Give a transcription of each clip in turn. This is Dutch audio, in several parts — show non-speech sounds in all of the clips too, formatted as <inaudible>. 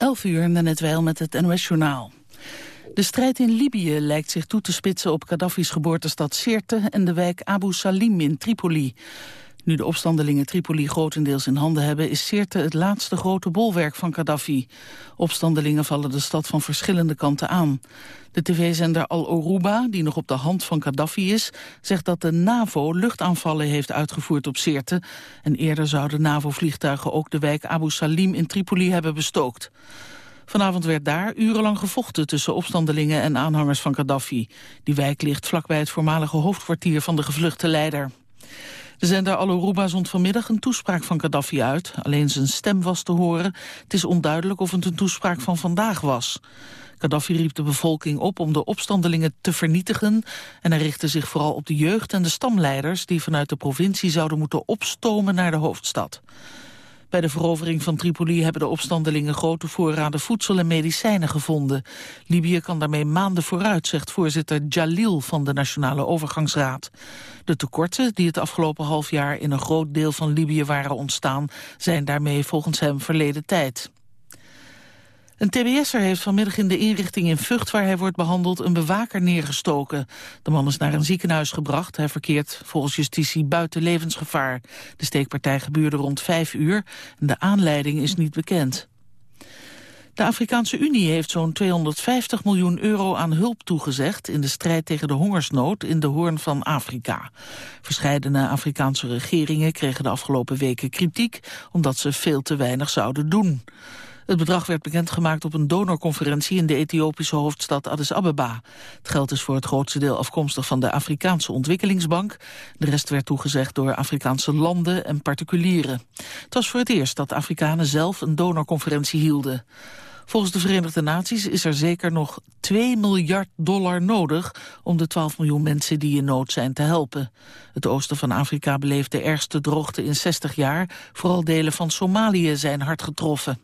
11 uur, net wel met het NOS-journaal. De strijd in Libië lijkt zich toe te spitsen op Gaddafi's geboortestad Sirte en de wijk Abu Salim in Tripoli. Nu de opstandelingen Tripoli grotendeels in handen hebben... is Sirte het laatste grote bolwerk van Gaddafi. Opstandelingen vallen de stad van verschillende kanten aan. De tv-zender Al Oruba, die nog op de hand van Gaddafi is... zegt dat de NAVO luchtaanvallen heeft uitgevoerd op Sirte. En eerder zouden NAVO-vliegtuigen ook de wijk Abu Salim in Tripoli hebben bestookt. Vanavond werd daar urenlang gevochten tussen opstandelingen en aanhangers van Gaddafi. Die wijk ligt vlakbij het voormalige hoofdkwartier van de gevluchte leider. De zender Al Oruba zond vanmiddag een toespraak van Gaddafi uit. Alleen zijn stem was te horen. Het is onduidelijk of het een toespraak van vandaag was. Gaddafi riep de bevolking op om de opstandelingen te vernietigen... en hij richtte zich vooral op de jeugd en de stamleiders... die vanuit de provincie zouden moeten opstomen naar de hoofdstad. Bij de verovering van Tripoli hebben de opstandelingen grote voorraden voedsel en medicijnen gevonden. Libië kan daarmee maanden vooruit, zegt voorzitter Jalil van de Nationale Overgangsraad. De tekorten die het afgelopen half jaar in een groot deel van Libië waren ontstaan, zijn daarmee volgens hem verleden tijd. Een tbs'er heeft vanmiddag in de inrichting in Vught waar hij wordt behandeld een bewaker neergestoken. De man is naar een ziekenhuis gebracht. Hij verkeert volgens justitie buiten levensgevaar. De steekpartij gebeurde rond vijf uur en de aanleiding is niet bekend. De Afrikaanse Unie heeft zo'n 250 miljoen euro aan hulp toegezegd in de strijd tegen de hongersnood in de hoorn van Afrika. Verscheidene Afrikaanse regeringen kregen de afgelopen weken kritiek omdat ze veel te weinig zouden doen. Het bedrag werd bekendgemaakt op een donorconferentie in de Ethiopische hoofdstad Addis Ababa. Het geld is voor het grootste deel afkomstig van de Afrikaanse Ontwikkelingsbank. De rest werd toegezegd door Afrikaanse landen en particulieren. Het was voor het eerst dat Afrikanen zelf een donorconferentie hielden. Volgens de Verenigde Naties is er zeker nog 2 miljard dollar nodig om de 12 miljoen mensen die in nood zijn te helpen. Het oosten van Afrika beleeft de ergste droogte in 60 jaar. Vooral delen van Somalië zijn hard getroffen.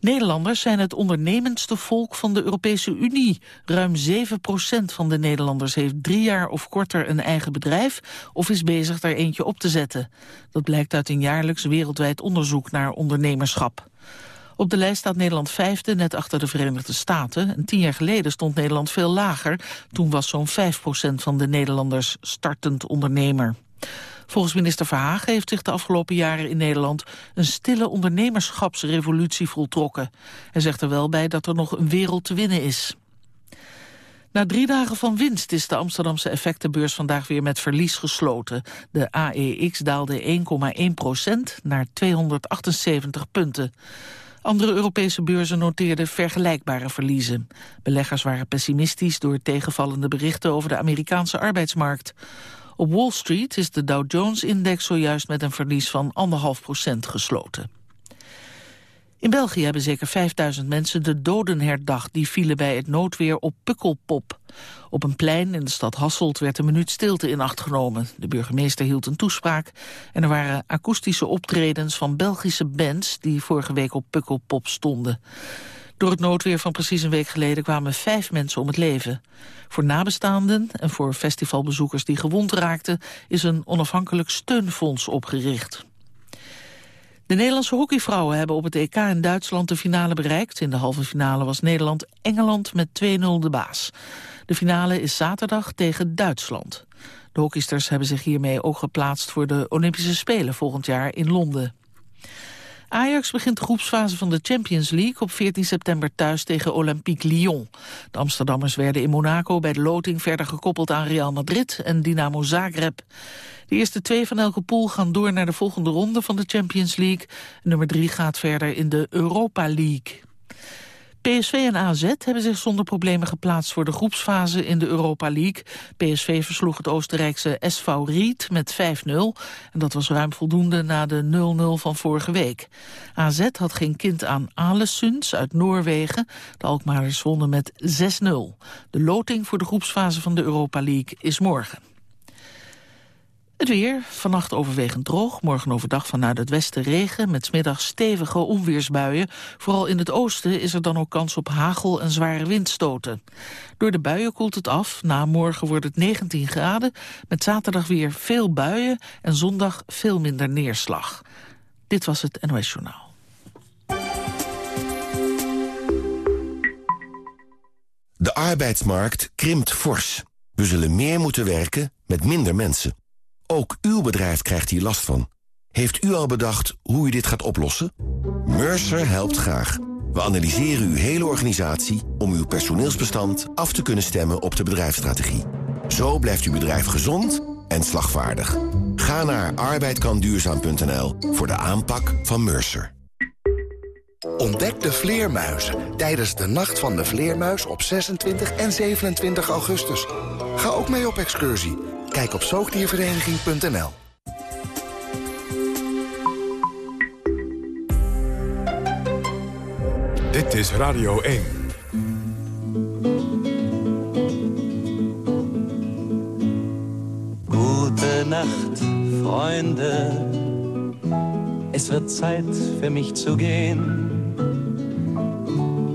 Nederlanders zijn het ondernemendste volk van de Europese Unie. Ruim 7% van de Nederlanders heeft drie jaar of korter een eigen bedrijf... of is bezig daar eentje op te zetten. Dat blijkt uit een jaarlijks wereldwijd onderzoek naar ondernemerschap. Op de lijst staat Nederland vijfde, net achter de Verenigde Staten. En tien jaar geleden stond Nederland veel lager. Toen was zo'n 5% van de Nederlanders startend ondernemer. Volgens minister Verhagen heeft zich de afgelopen jaren in Nederland een stille ondernemerschapsrevolutie voltrokken. Hij zegt er wel bij dat er nog een wereld te winnen is. Na drie dagen van winst is de Amsterdamse effectenbeurs vandaag weer met verlies gesloten. De AEX daalde 1,1 procent naar 278 punten. Andere Europese beurzen noteerden vergelijkbare verliezen. Beleggers waren pessimistisch door tegenvallende berichten over de Amerikaanse arbeidsmarkt. Op Wall Street is de Dow Jones-index zojuist met een verlies van 1,5 procent gesloten. In België hebben zeker 5000 mensen de doden herdacht... die vielen bij het noodweer op Pukkelpop. Op een plein in de stad Hasselt werd een minuut stilte in acht genomen. De burgemeester hield een toespraak... en er waren akoestische optredens van Belgische bands... die vorige week op Pukkelpop stonden. Door het noodweer van precies een week geleden kwamen vijf mensen om het leven. Voor nabestaanden en voor festivalbezoekers die gewond raakten... is een onafhankelijk steunfonds opgericht. De Nederlandse hockeyvrouwen hebben op het EK in Duitsland de finale bereikt. In de halve finale was Nederland Engeland met 2-0 de baas. De finale is zaterdag tegen Duitsland. De hockeysters hebben zich hiermee ook geplaatst voor de Olympische Spelen volgend jaar in Londen. Ajax begint de groepsfase van de Champions League op 14 september thuis tegen Olympique Lyon. De Amsterdammers werden in Monaco bij de loting verder gekoppeld aan Real Madrid en Dynamo Zagreb. De eerste twee van elke pool gaan door naar de volgende ronde van de Champions League. Nummer drie gaat verder in de Europa League. PSV en AZ hebben zich zonder problemen geplaatst voor de groepsfase in de Europa League. PSV versloeg het Oostenrijkse SV Ried met 5-0. En dat was ruim voldoende na de 0-0 van vorige week. AZ had geen kind aan Alessunds uit Noorwegen. De Alkmaarders wonnen met 6-0. De loting voor de groepsfase van de Europa League is morgen. Het weer, vannacht overwegend droog, morgen overdag vanuit het westen regen... met middag stevige onweersbuien. Vooral in het oosten is er dan ook kans op hagel en zware windstoten. Door de buien koelt het af, na morgen wordt het 19 graden... met zaterdag weer veel buien en zondag veel minder neerslag. Dit was het NOS Journaal. De arbeidsmarkt krimpt fors. We zullen meer moeten werken met minder mensen. Ook uw bedrijf krijgt hier last van. Heeft u al bedacht hoe u dit gaat oplossen? Mercer helpt graag. We analyseren uw hele organisatie om uw personeelsbestand af te kunnen stemmen op de bedrijfsstrategie. Zo blijft uw bedrijf gezond en slagvaardig. Ga naar arbeidkanduurzaam.nl voor de aanpak van Mercer. Ontdek de vleermuizen tijdens de Nacht van de Vleermuis op 26 en 27 augustus. Ga ook mee op excursie. Kijk op zoogdiervereniging.nl. Dit is Radio 1. Gute Nacht, Freunde. Es wird Zeit für mich zu gehen.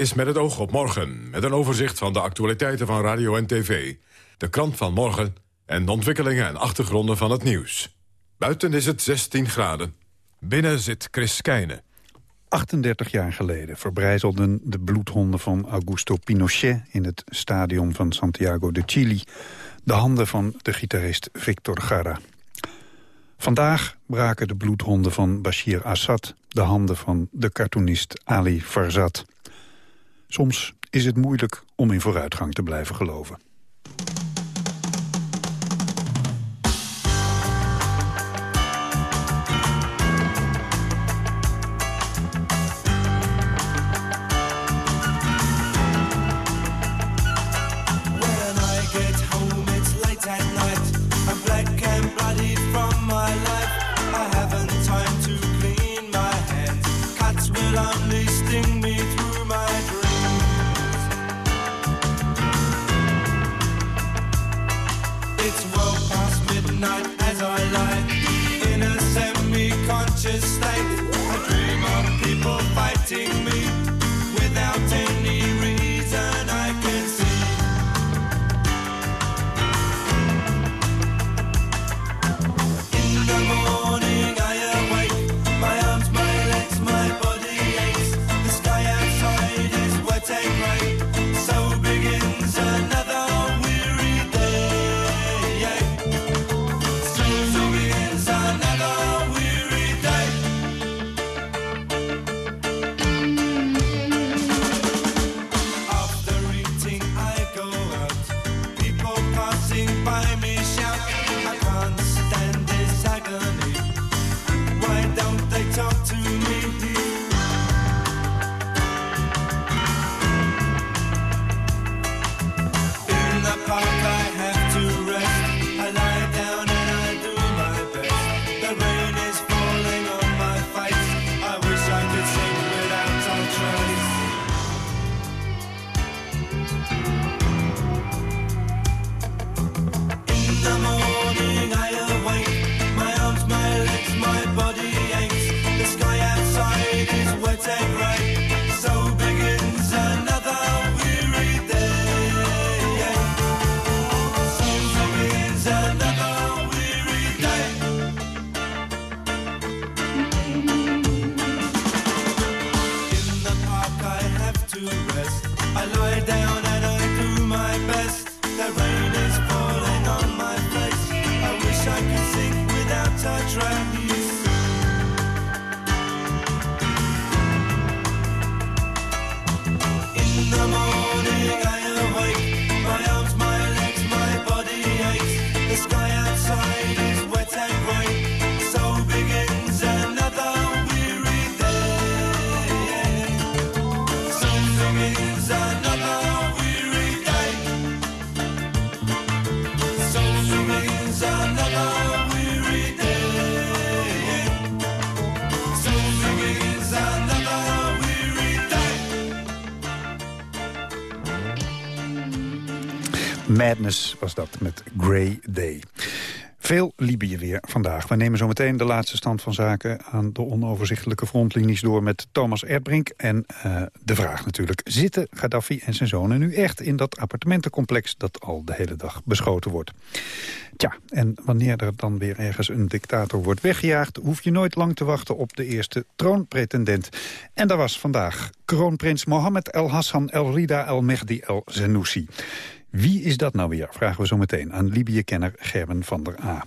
Is met het oog op morgen, met een overzicht van de actualiteiten van radio en tv. De krant van morgen en de ontwikkelingen en achtergronden van het nieuws. Buiten is het 16 graden. Binnen zit Chris Keijne. 38 jaar geleden verbrijzelden de bloedhonden van Augusto Pinochet... in het stadion van Santiago de Chile de handen van de gitarist Victor Jara. Vandaag braken de bloedhonden van Bashir Assad de handen van de cartoonist Ali Farzad. Soms is het moeilijk om in vooruitgang te blijven geloven. touch right. Madness was dat met Grey Day. Veel Libië weer vandaag. We nemen zo meteen de laatste stand van zaken aan de onoverzichtelijke frontlinies door met Thomas Erdbrink. En uh, de vraag natuurlijk, zitten Gaddafi en zijn zonen nu echt in dat appartementencomplex dat al de hele dag beschoten wordt? Tja, en wanneer er dan weer ergens een dictator wordt weggejaagd... hoef je nooit lang te wachten op de eerste troonpretendent. En dat was vandaag kroonprins Mohammed El Hassan El Rida El Mehdi El Zenoussi. Wie is dat nou weer, vragen we zo meteen aan Libië-kenner Gerben van der A.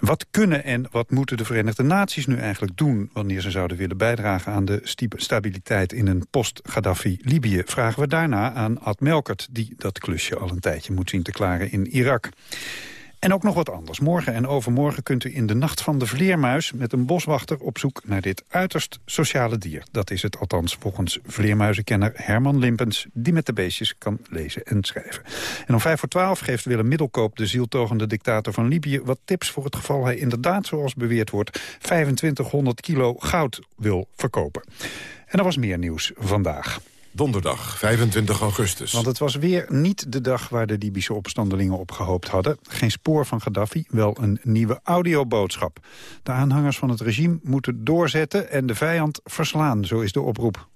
Wat kunnen en wat moeten de Verenigde Naties nu eigenlijk doen... wanneer ze zouden willen bijdragen aan de stabiliteit in een post-Gaddafi-Libië? Vragen we daarna aan Ad Melkert, die dat klusje al een tijdje moet zien te klaren in Irak. En ook nog wat anders. Morgen en overmorgen kunt u in de Nacht van de Vleermuis... met een boswachter op zoek naar dit uiterst sociale dier. Dat is het althans volgens vleermuizenkenner Herman Limpens... die met de beestjes kan lezen en schrijven. En om vijf voor twaalf geeft Willem Middelkoop... de zieltogende dictator van Libië wat tips voor het geval... hij inderdaad, zoals beweerd wordt, 2500 kilo goud wil verkopen. En er was meer nieuws vandaag. Donderdag, 25 augustus. Want het was weer niet de dag waar de Libische opstandelingen op gehoopt hadden. Geen spoor van Gaddafi, wel een nieuwe audioboodschap. De aanhangers van het regime moeten doorzetten en de vijand verslaan, zo is de oproep.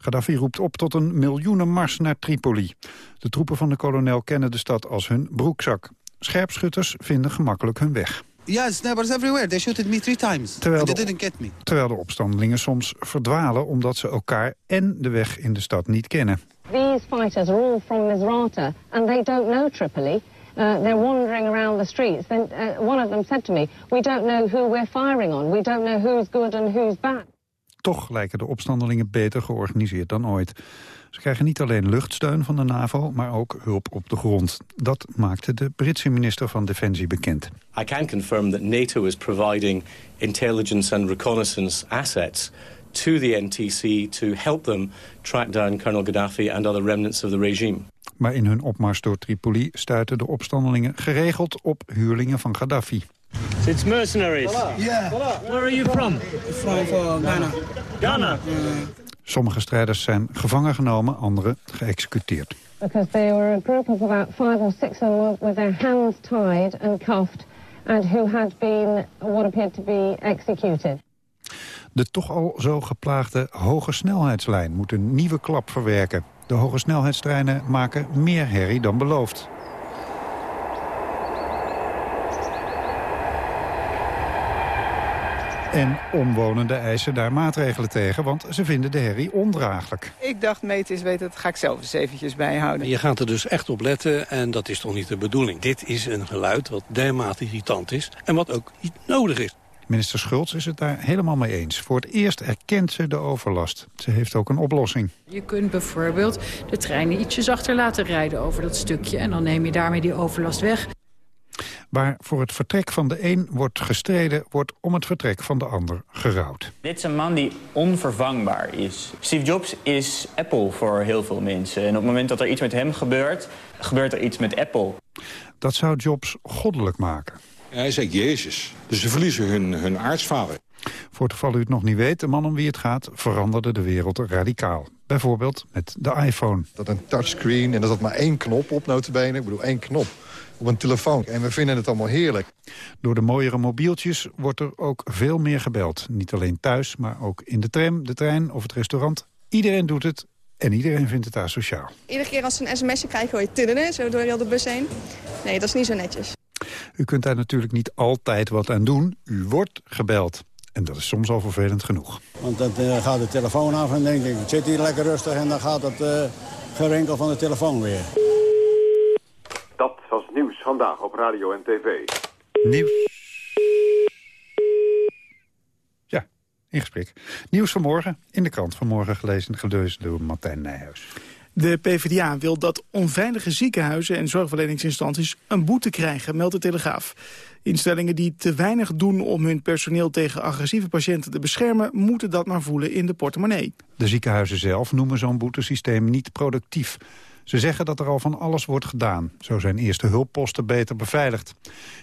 Gaddafi roept op tot een miljoenenmars naar Tripoli. De troepen van de kolonel kennen de stad als hun broekzak. Scherpschutters vinden gemakkelijk hun weg. Ja, snappers everywhere. They shot me three times. Terwijl they didn't get me. Terwijl de opstandelingen soms verdwalen omdat ze elkaar en de weg in de stad niet kennen. These fighters are all from Misrata and they don't know Tripoli. Uh, they're wandering around the streets. Then uh, one of them said to me, "We don't know who we're firing on. We don't know who's good and who's bad." Toch lijken de opstandelingen beter georganiseerd dan ooit. Ze krijgen niet alleen luchtsteun van de NAVO, maar ook hulp op de grond. Dat maakte de Britse minister van Defensie bekend. I can confirm that NATO is providing intelligence and reconnaissance assets to the NTC to help them track down Colonel Gaddafi and other remnants of the regime. Maar in hun opmars door Tripoli stuiten de opstandelingen geregeld op huurlingen van Gaddafi. It's mercenaries. Yeah. Where are you from? From uh, Ghana. Ghana. Sommige strijders zijn gevangen genomen, andere geëxecuteerd. Because they were a group of about five or six of them with their hands tied and cuffed and who had been what appeared to be executed. De toch al zo geplaagde hoge snelheidslijn moet een nieuwe klap verwerken. De hoge snelheidstreinen maken meer herrie dan beloofd. En omwonenden eisen daar maatregelen tegen, want ze vinden de herrie ondraaglijk. Ik dacht, meters weten, dat ga ik zelf eens eventjes bijhouden. Je gaat er dus echt op letten en dat is toch niet de bedoeling. Dit is een geluid wat dermate irritant is en wat ook niet nodig is. Minister Schultz is het daar helemaal mee eens. Voor het eerst erkent ze de overlast. Ze heeft ook een oplossing. Je kunt bijvoorbeeld de treinen ietsjes achter laten rijden over dat stukje... en dan neem je daarmee die overlast weg. Waar voor het vertrek van de een wordt gestreden... wordt om het vertrek van de ander gerouwd. Dit is een man die onvervangbaar is. Steve Jobs is Apple voor heel veel mensen. En op het moment dat er iets met hem gebeurt, gebeurt er iets met Apple. Dat zou Jobs goddelijk maken. Hij is Jezus. Dus ze verliezen hun, hun aartsvader. Voor het geval u het nog niet weet, de man om wie het gaat... veranderde de wereld radicaal. Bijvoorbeeld met de iPhone. Dat een touchscreen en dat dat maar één knop op notabene. Ik bedoel, één knop op een telefoon. En we vinden het allemaal heerlijk. Door de mooiere mobieltjes wordt er ook veel meer gebeld. Niet alleen thuis, maar ook in de tram, de trein of het restaurant. Iedereen doet het en iedereen vindt het asociaal. Iedere keer als ze een sms'je krijgen, hoor je tidderen, zo door heel de bus heen. Nee, dat is niet zo netjes. U kunt daar natuurlijk niet altijd wat aan doen. U wordt gebeld. En dat is soms al vervelend genoeg. Want dan uh, gaat de telefoon af en denk ik, ik zit hier lekker rustig... en dan gaat het uh, gerenkel van de telefoon weer. Vandaag op radio en tv. Nieuws. Ja, in gesprek. Nieuws vanmorgen, in de krant vanmorgen gelezen... gelezen door Martijn Nijhuis. De PvdA wil dat onveilige ziekenhuizen en zorgverleningsinstanties een boete krijgen, meldt de Telegraaf. Instellingen die te weinig doen om hun personeel tegen agressieve patiënten te beschermen, moeten dat maar voelen in de portemonnee. De ziekenhuizen zelf noemen zo'n boetesysteem niet productief. Ze zeggen dat er al van alles wordt gedaan. Zo zijn eerste hulpposten beter beveiligd.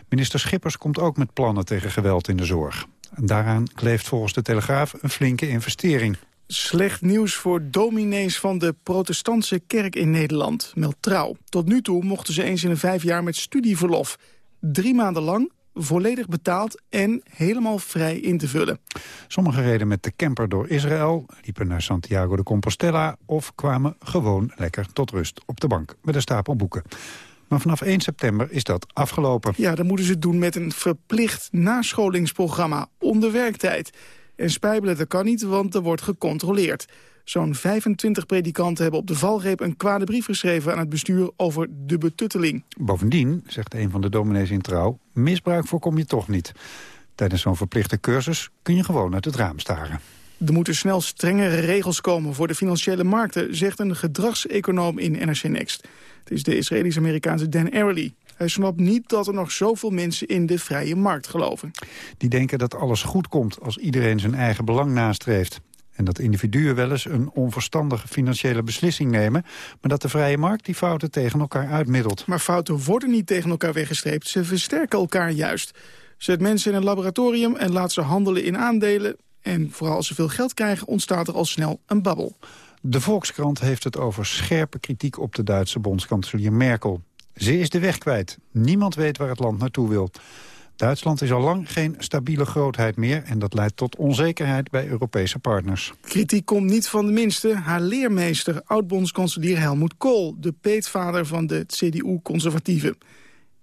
Minister Schippers komt ook met plannen tegen geweld in de zorg. En daaraan kleeft volgens de Telegraaf een flinke investering. Slecht nieuws voor dominees van de protestantse kerk in Nederland, meldt Trouw. Tot nu toe mochten ze eens in een vijf jaar met studieverlof. Drie maanden lang, volledig betaald en helemaal vrij in te vullen. Sommigen reden met de camper door Israël, liepen naar Santiago de Compostela... of kwamen gewoon lekker tot rust op de bank met een stapel boeken. Maar vanaf 1 september is dat afgelopen. Ja, dan moeten ze het doen met een verplicht nascholingsprogramma onder werktijd. En spijbelen dat kan niet, want er wordt gecontroleerd. Zo'n 25 predikanten hebben op de valreep een kwade brief geschreven aan het bestuur over de betutteling. Bovendien, zegt een van de dominees in Trouw, misbruik voorkom je toch niet. Tijdens zo'n verplichte cursus kun je gewoon uit het raam staren. Er moeten snel strengere regels komen voor de financiële markten, zegt een gedragseconoom in NRC Next. Het is de Israëlisch-Amerikaanse Dan Ariely. Hij snapt niet dat er nog zoveel mensen in de vrije markt geloven. Die denken dat alles goed komt als iedereen zijn eigen belang nastreeft. En dat individuen wel eens een onverstandige financiële beslissing nemen... maar dat de vrije markt die fouten tegen elkaar uitmiddelt. Maar fouten worden niet tegen elkaar weggestreept, ze versterken elkaar juist. Zet mensen in een laboratorium en laat ze handelen in aandelen... en vooral als ze veel geld krijgen ontstaat er al snel een babbel. De Volkskrant heeft het over scherpe kritiek op de Duitse bondskanselier Merkel. Ze is de weg kwijt. Niemand weet waar het land naartoe wil. Duitsland is al lang geen stabiele grootheid meer... en dat leidt tot onzekerheid bij Europese partners. Kritiek komt niet van de minste. Haar leermeester, oud-bondskanselier Helmut Kool... de peetvader van de CDU-conservatieven.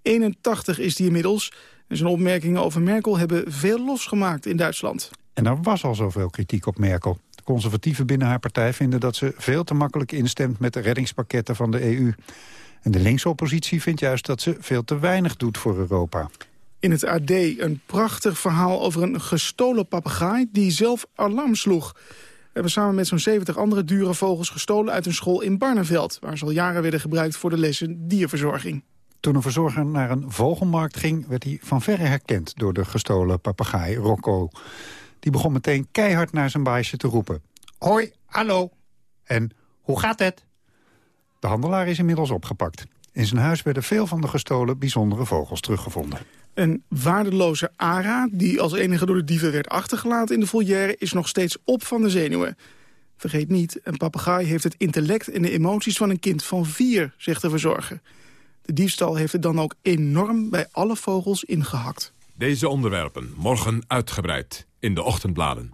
81 is die inmiddels. En zijn opmerkingen over Merkel hebben veel losgemaakt in Duitsland. En er was al zoveel kritiek op Merkel. De conservatieven binnen haar partij vinden dat ze veel te makkelijk instemt... met de reddingspakketten van de EU. En de linkse oppositie vindt juist dat ze veel te weinig doet voor Europa. In het AD een prachtig verhaal over een gestolen papegaai die zelf alarm sloeg. We hebben samen met zo'n 70 andere dure vogels gestolen uit een school in Barneveld... waar ze al jaren werden gebruikt voor de lessen dierverzorging. Toen een verzorger naar een vogelmarkt ging... werd hij van verre herkend door de gestolen papegaai Rocco. Die begon meteen keihard naar zijn baasje te roepen. Hoi, hallo. En hoe gaat het? De handelaar is inmiddels opgepakt. In zijn huis werden veel van de gestolen bijzondere vogels teruggevonden. Een waardeloze ara, die als enige door de dieven werd achtergelaten in de volière... is nog steeds op van de zenuwen. Vergeet niet, een papegaai heeft het intellect en de emoties van een kind van vier, zegt de verzorger. De diefstal heeft het dan ook enorm bij alle vogels ingehakt. Deze onderwerpen morgen uitgebreid in de ochtendbladen.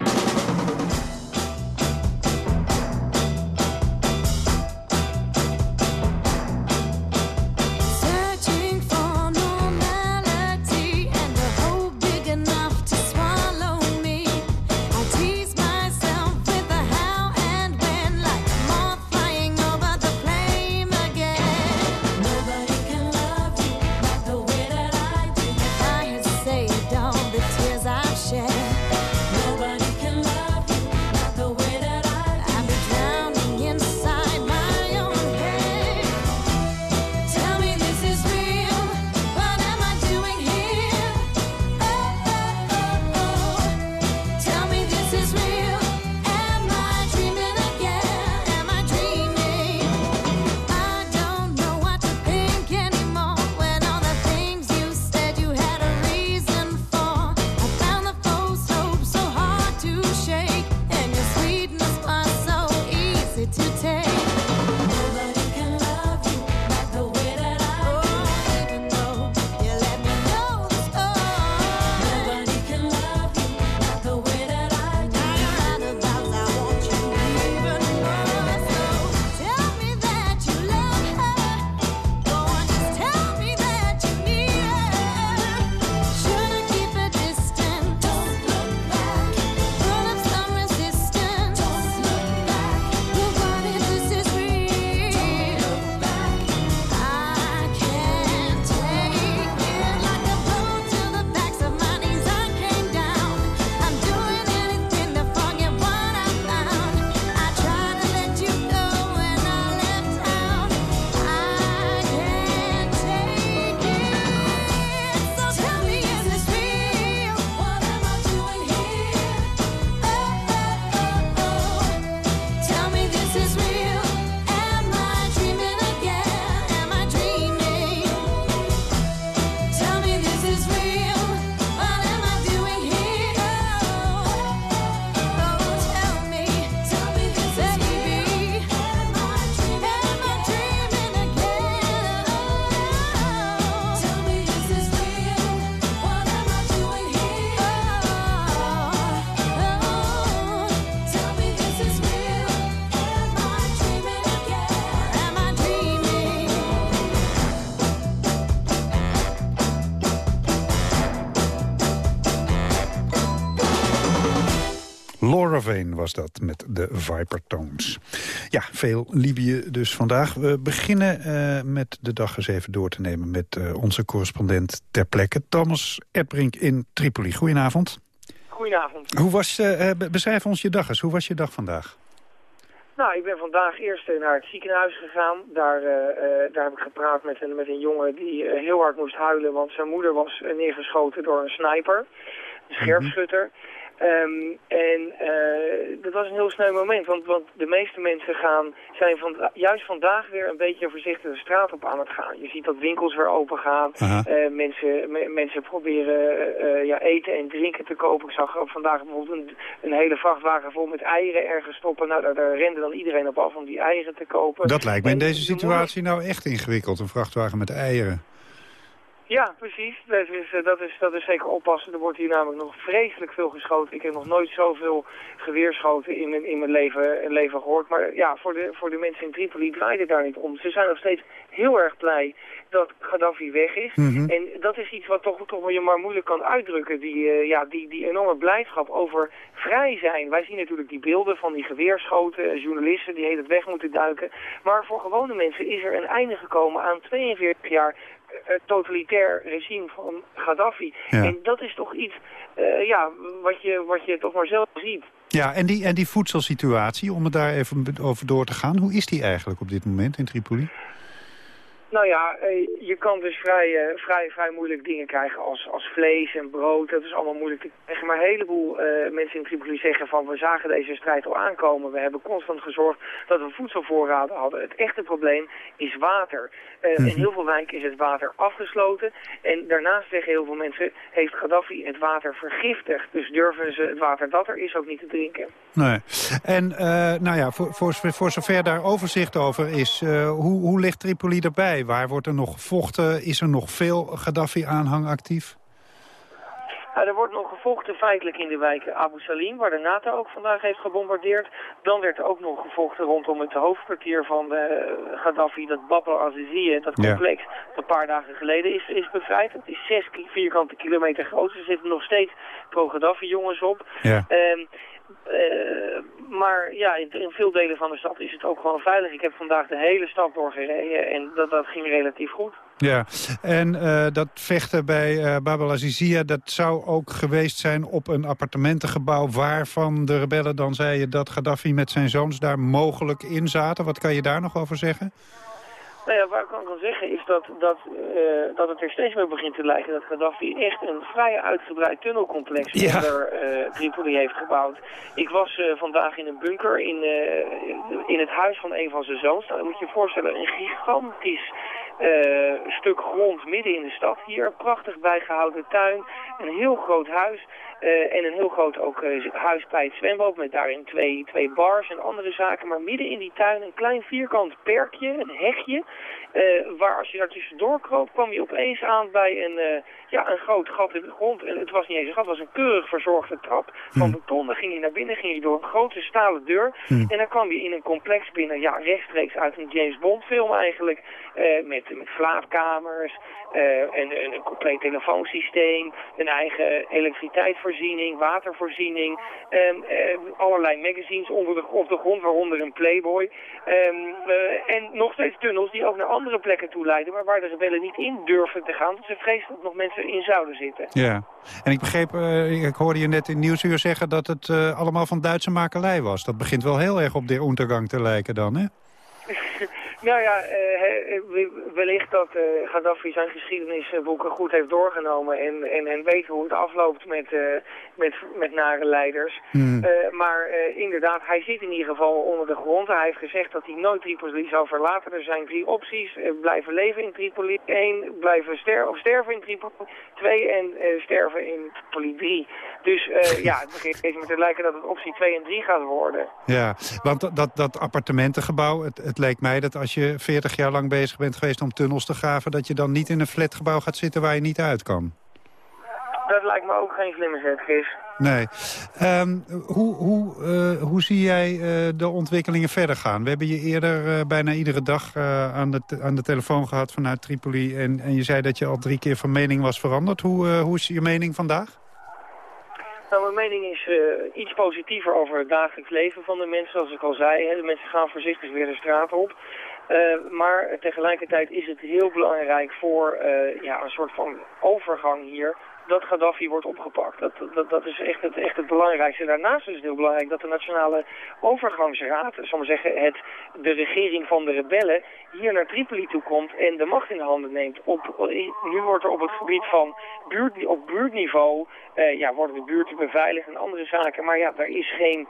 Was dat met de Viper Tones. Ja, veel Libië dus vandaag. We beginnen uh, met de dag eens even door te nemen... met uh, onze correspondent ter plekke, Thomas Erdbrink in Tripoli. Goedenavond. Goedenavond. Hoe was, uh, beschrijf ons je dag eens. Hoe was je dag vandaag? Nou, ik ben vandaag eerst naar het ziekenhuis gegaan. Daar, daar heb ik gepraat met een, met een jongen die heel hard moest huilen... want zijn moeder was neergeschoten door een sniper, een scherpschutter... Mm Um, en uh, dat was een heel snel moment, want, want de meeste mensen gaan, zijn van, juist vandaag weer een beetje voorzichtig de straat op aan het gaan. Je ziet dat winkels weer open gaan, uh, mensen, mensen proberen uh, ja, eten en drinken te kopen. Ik zag vandaag bijvoorbeeld een, een hele vrachtwagen vol met eieren ergens stoppen. Nou, daar, daar, rende dan iedereen op af om die eieren te kopen. Dat lijkt me in deze situatie nou echt ingewikkeld, een vrachtwagen met eieren. Ja, precies. Dat is, eh, dat, is, dat is zeker oppassen. Er wordt hier namelijk nog vreselijk veel geschoten. Ik heb nog nooit zoveel geweerschoten in mijn, in mijn leven, leven gehoord. Maar ja, voor de, voor de mensen in Tripoli draait het daar niet om. Ze zijn nog steeds heel erg blij dat Gaddafi weg is. Mhm. En dat is iets wat toch, toch je maar moeilijk kan uitdrukken. Die, uh, ja, die, die enorme blijdschap over vrij zijn. Wij zien natuurlijk die beelden van die geweerschoten, journalisten die het weg moeten duiken. Maar voor gewone mensen is er een einde gekomen aan 42 jaar het totalitair regime van Gaddafi. En dat is toch iets uh, ja, wat, je, wat je toch maar zelf ziet. Ja, en die, en die voedselsituatie, om het daar even over door te gaan... hoe is die eigenlijk op dit moment in Tripoli? Nou ja, eh, je kan dus vrij, eh, vrij, vrij moeilijk dingen krijgen als, als vlees en brood. Dat is allemaal moeilijk te krijgen. Maar een heleboel uh, mensen in Tripoli zeggen van we zagen deze strijd al aankomen. We hebben constant gezorgd dat we voedselvoorraden hadden. Het echte probleem is water. Uh, In heel veel wijken is het water afgesloten. En daarnaast zeggen heel veel mensen, heeft Gaddafi het water vergiftigd. Dus durven ze het water dat er is ook niet te drinken. Nee. En nou ja, voor, voor, voor zover daar overzicht over is, hoe, hoe ligt Tripoli erbij? Waar wordt er nog gevochten? Is er nog veel Gaddafi-aanhang actief? er wordt nog gevochten feitelijk in de wijk Abu Salim, waar de NATO ook vandaag heeft gebombardeerd. Dan werd er ook nog gevochten rondom het hoofdkwartier van de Gaddafi, dat Bab al-Aziziyeh, dat complex, dat een paar dagen geleden is, is bevrijd. Het is zes vierkante kilometer groot, er zitten nog steeds pro-Gaddafi jongens op. Ja. Ehm, uh, maar ja, in, in, veel delen van de stad is het ook gewoon veilig. Ik heb vandaag de hele stad doorgereden en dat, dat ging relatief goed. Ja, en uh, dat vechten bij uh, Babel Azizia, dat zou ook geweest zijn op een appartementengebouw... waarvan de rebellen dan zeiden dat Gaddafi met zijn zoons daar mogelijk in zaten. Wat kan je daar nog over zeggen? Nou ja, waar ik kan zeggen is dat, dat, uh, dat het er steeds meer begint te lijken dat Gaddafi echt een vrij uitgebreid tunnelcomplex ja. onder uh, Tripoli heeft gebouwd. Ik was uh, vandaag in een bunker in, in het huis van een van zijn zoons. Nou, dan moet je je voorstellen, een gigantisch stuk grond midden in de stad hier. Een prachtig bijgehouden tuin, een heel groot huis. Uh, en een heel groot ook uh, huis bij het zwembad met daarin twee, twee bars en andere zaken. Maar midden in die tuin een klein vierkant perkje, een hegje. Uh, waar als je daar tussendoor kroop, kwam je opeens aan bij een, ja, een groot gat in de grond. En het was niet eens een gat, het was een keurig verzorgde trap van hm. beton. Dan ging je naar binnen, ging je door een grote stalen deur. Hm. En dan kwam je in een complex binnen, ja, rechtstreeks uit een James Bond film eigenlijk. met, met slaapkamers, en, een compleet telefoonsysteem, een eigen elektriciteitsvoorziening, watervoorziening, um, uh, allerlei magazines onder de, op de grond, waaronder een Playboy. Um, uh, en nog steeds tunnels die ook naar andere plekken toe leiden, maar waar de rebellen niet in durven te gaan. Dus ze vrezen dat nog mensen in zouden zitten. Ja, en ik begreep, ik hoorde je net in Nieuwsuur zeggen dat het allemaal van Duitse makelij was. Dat begint wel heel erg op de ondergang te lijken dan, hè? Nou ja, uh, wellicht dat uh, Gaddafi zijn geschiedenisboeken goed heeft doorgenomen en, en, en weet hoe het afloopt met, uh, met, met nare leiders. Hmm. maar inderdaad, hij zit in ieder geval onder de grond. Hij heeft gezegd dat hij nooit Tripoli zal verlaten. Er zijn drie opties. blijven leven in Tripoli. Eén, blijven sterven of sterven in Tripoli. Twee, en sterven in Tripoli. Drie. Dus <laughs> ja, het begint even met te lijken dat het optie 2 en 3 gaat worden. Ja, want dat, dat appartementengebouw, het, het leek mij dat als je 40 jaar lang bezig bent geweest om tunnels te graven... dat je dan niet in een flatgebouw gaat zitten waar je niet uit kan. Dat lijkt me ook geen slimme zet, Chris. Nee. Um, hoe, hoe, uh, hoe zie jij uh, de ontwikkelingen verder gaan? We hebben je eerder uh, bijna iedere dag aan, de aan de telefoon gehad vanuit Tripoli... En, en je zei dat je al drie keer van mening was veranderd. Hoe, hoe is je mening vandaag? Nou, mijn mening is iets positiever over het dagelijks leven van de mensen. Zoals ik al zei, hè, de mensen gaan voorzichtig weer de straat op. Uh, maar tegelijkertijd is het heel belangrijk voor uh, ja, een soort van overgang hier dat Gaddafi wordt opgepakt. Dat, dat, dat is echt het, echt het belangrijkste. Daarnaast is het heel belangrijk dat de Nationale Overgangsraad, zal maar zeggen, het, de regering van de rebellen, hier naar Tripoli toe komt en de macht in de handen neemt. Op, nu wordt er op het gebied van buurt, op buurtniveau, uh, ja, worden de buurten beveiligd en andere zaken. Maar ja, er is geen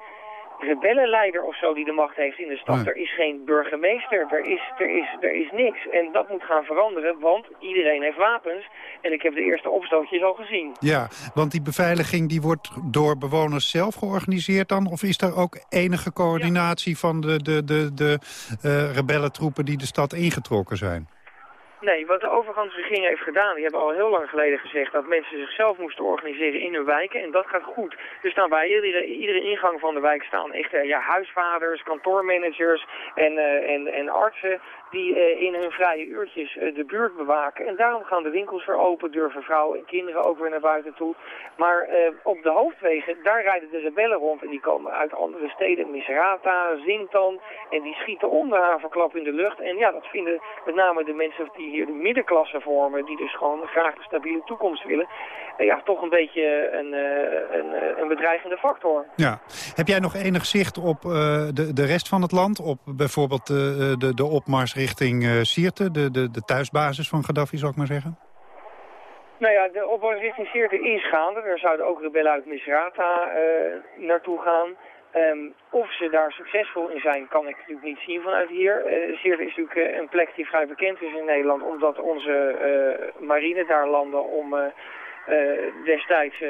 rebellenleider of zo die de macht heeft in de stad. Er is geen burgemeester, er is, er, is, er is niks. En dat moet gaan veranderen, want iedereen heeft wapens. En ik heb de eerste opstootjes al gezien. Ja, want die beveiliging die wordt door bewoners zelf georganiseerd dan? Of is er ook enige coördinatie van de, de, de, de uh, rebellentroepen die de stad ingetrokken zijn? Nee, wat de overgangsregering heeft gedaan, die hebben al heel lang geleden gezegd dat mensen zichzelf moesten organiseren in hun wijken. En dat gaat goed. Dus staan bij iedere, iedere ingang van de wijk staan echt uh, ja, huisvaders, kantoormanagers en, uh, en, en artsen die uh, in hun vrije uurtjes de buurt bewaken. En daarom gaan de winkels weer open, durven vrouwen en kinderen ook weer naar buiten toe. Maar op de hoofdwegen, daar rijden de rebellen rond en die komen uit andere steden. Misrata, Zintan en die schieten onder haar verklap in de lucht. En ja, dat vinden met name de mensen die hier de middenklasse vormen, die dus gewoon graag een stabiele toekomst willen, ja, toch een beetje een, een, een, bedreigende factor. Ja. Heb jij nog enig zicht op de, de rest van het land? Op bijvoorbeeld de, de, de opmars richting Sirte, de, de, de thuisbasis van Gaddafi, zou ik maar zeggen? Nou ja, de opmars richting Sirte is gaande. Er zouden ook rebellen uit Misrata naartoe gaan. Um, of ze daar succesvol in zijn, kan ik natuurlijk niet zien vanuit hier. Uh, is natuurlijk een plek die vrij bekend is in Nederland, omdat onze uh, marine daar landen om uh, destijds uh,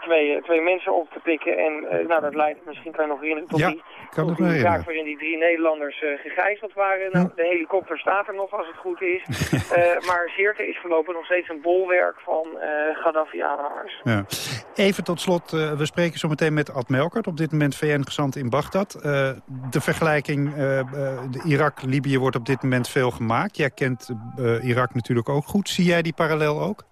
twee, twee mensen op te pikken. En uh, nou, dat leidt, misschien kan je nog herinneren, tot ja, die, tot die zaak waarin die drie Nederlanders gegijzeld waren. Nou, de helikopter staat er nog als het goed is. <laughs> maar Zeerte is voorlopig nog steeds een bolwerk van Gaddafi-aanhangers. Ja. Even tot slot, we spreken zo meteen met Ad Melkert, op dit moment VN-gezant in Bagdad. de vergelijking Irak-Libië wordt op dit moment veel gemaakt. Jij kent Irak natuurlijk ook goed. Zie jij die parallel ook?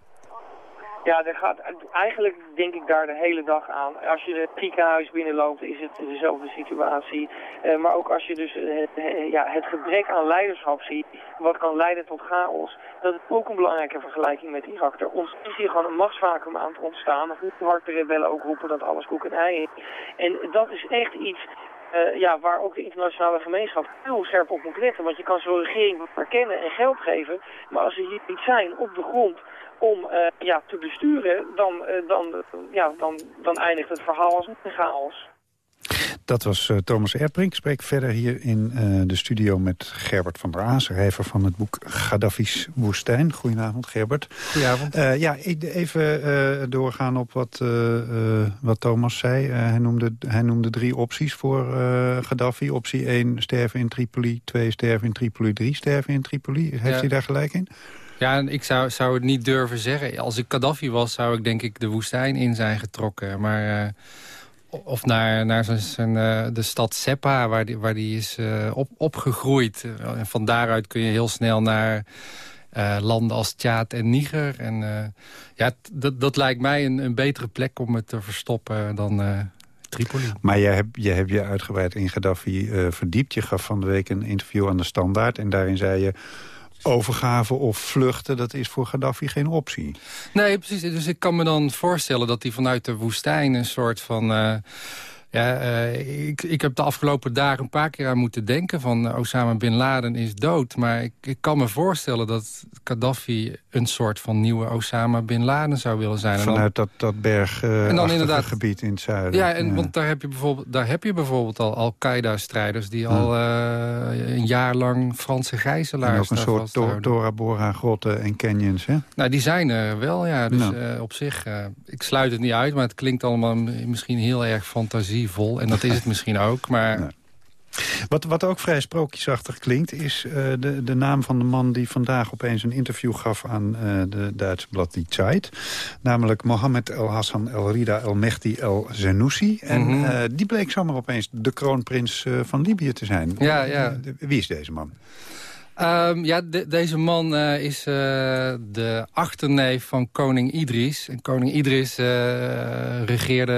Ja, er gaat eigenlijk denk ik daar de hele dag aan. Als je het ziekenhuis binnenloopt is het dezelfde situatie. Uh, maar ook als je dus uh, ja, het gebrek aan leiderschap ziet, wat kan leiden tot chaos. Dat is ook een belangrijke vergelijking met Irak. Er is hier gewoon een machtsvacuum aan het ontstaan. Hoe hard de rebellen ook roepen dat alles koek en ei is. En dat is echt iets uh, ja, waar ook de internationale gemeenschap heel scherp op moet letten. Want je kan zo'n regering erkennen en geld geven. Maar als ze hier niet zijn op de grond om uh, ja, te besturen, dan, uh, dan, ja, dan, dan eindigt het verhaal als een chaos. Dat was uh, Thomas Erdbrink. Ik spreek verder hier in de studio met Gerbert van der Aas... schrijver van het boek Gaddafi's Woestijn. Goedenavond, Gerbert. Goedenavond. ja, even doorgaan op wat, wat Thomas zei. hij, noemde, hij noemde drie opties voor Gaddafi. Optie 1, sterven in Tripoli. 2, sterven in Tripoli. 3, sterven in Tripoli. Heeft ja. hij daar gelijk in? Ja, ik zou, zou het niet durven zeggen. Als ik Gaddafi was, zou ik denk ik de woestijn in zijn getrokken. Maar... Uh, of naar, naar uh, de stad Seppa, waar die, waar die is uh, op, opgegroeid. En van daaruit kun je heel snel naar landen als Tjaad en Niger. En ja, dat, dat lijkt mij een, een betere plek om het te verstoppen dan Tripoli. Maar je hebt je, hebt je uitgebreid in Gaddafi verdiept. Je gaf van de week een interview aan de Standaard. En daarin zei je overgave of vluchten, dat is voor Gaddafi geen optie. Nee, precies. Dus ik kan me dan voorstellen dat hij vanuit de woestijn een soort van... Uh, ja, uh, ik, ik heb de afgelopen dagen een paar keer aan moeten denken van uh, Osama Bin Laden is dood. Maar ik, ik kan me voorstellen dat Gaddafi een soort van nieuwe Osama Bin Laden zou willen zijn. Vanuit dat, dat berg uh, gebied in het zuiden. Ja, en, want daar heb, je bijvoorbeeld, daar heb je bijvoorbeeld al Al-Qaeda-strijders... die al een jaar lang Franse gijzelaars... En ook een soort to Tora Bora-grotten en canyons, hè? Nou, die zijn er wel, ja. Dus nou. op zich, ik sluit het niet uit... maar het klinkt allemaal misschien heel erg fantasievol. En dat is het <laughs> misschien ook, maar... Wat, wat ook vrij sprookjesachtig klinkt... is uh, de, de naam van de man die vandaag opeens een interview gaf... aan uh, de Duitse blad Die Zeit. Namelijk Mohammed El Hassan El Rida El Mehdi El Zenoussi. En mm -hmm. uh, die bleek zomaar opeens de kroonprins van Libië te zijn. Ja, ja. wie is deze man? Um, ja, deze man uh, is uh, de achterneef van koning Idris. En koning Idris uh, regeerde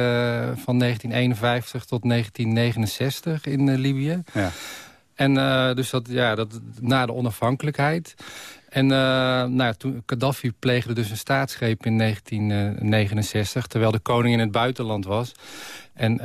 van 1951 tot 1969 in Libië. Ja. En dus dat, ja, dat na de onafhankelijkheid. En nou, toen Gaddafi pleegde dus een staatsgreep in 1969... terwijl de koning in het buitenland was. En uh,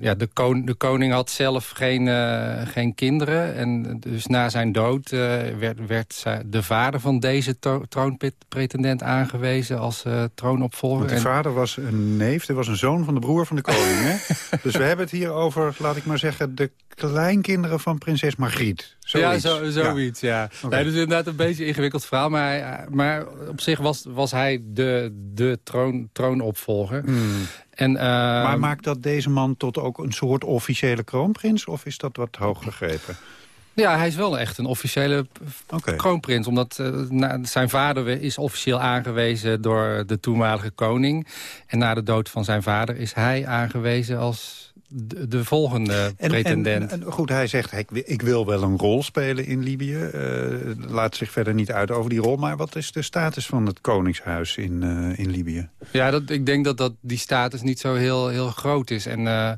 ja, de, kon, de, koning had zelf geen, uh, geen kinderen. En dus na zijn dood uh, werd, werd de vader van deze troonpretendent aangewezen als troonopvolger. Want de vader was een neef, er was een zoon van de broer van de koning. hè? <laughs> Dus we hebben het hier over, laat ik maar zeggen, de kleinkinderen van prinses Margriet. Zoiets. Ja, zo, zoiets, ja. ja. Okay. Nee, dus inderdaad een beetje een ingewikkeld verhaal. Maar, maar op zich was, was hij de, de troon, troonopvolger. Hmm. En, uh, maar maakt dat deze man tot ook een soort officiële kroonprins? Of is dat wat hoog gegrepen? Ja, hij is wel echt een officiële okay. kroonprins. Omdat uh, na, zijn vader is officieel aangewezen door de toenmalige koning. En na de dood van zijn vader is hij aangewezen als de, de volgende en, pretendent. En, en, goed, hij zegt, ik, ik, wil wel een rol spelen in Libië. Uh, laat zich verder niet uit over die rol. Maar wat is de status van het koningshuis in, uh, in Libië? Ja, dat, ik denk dat, dat die status niet zo heel, heel groot is. En... Uh,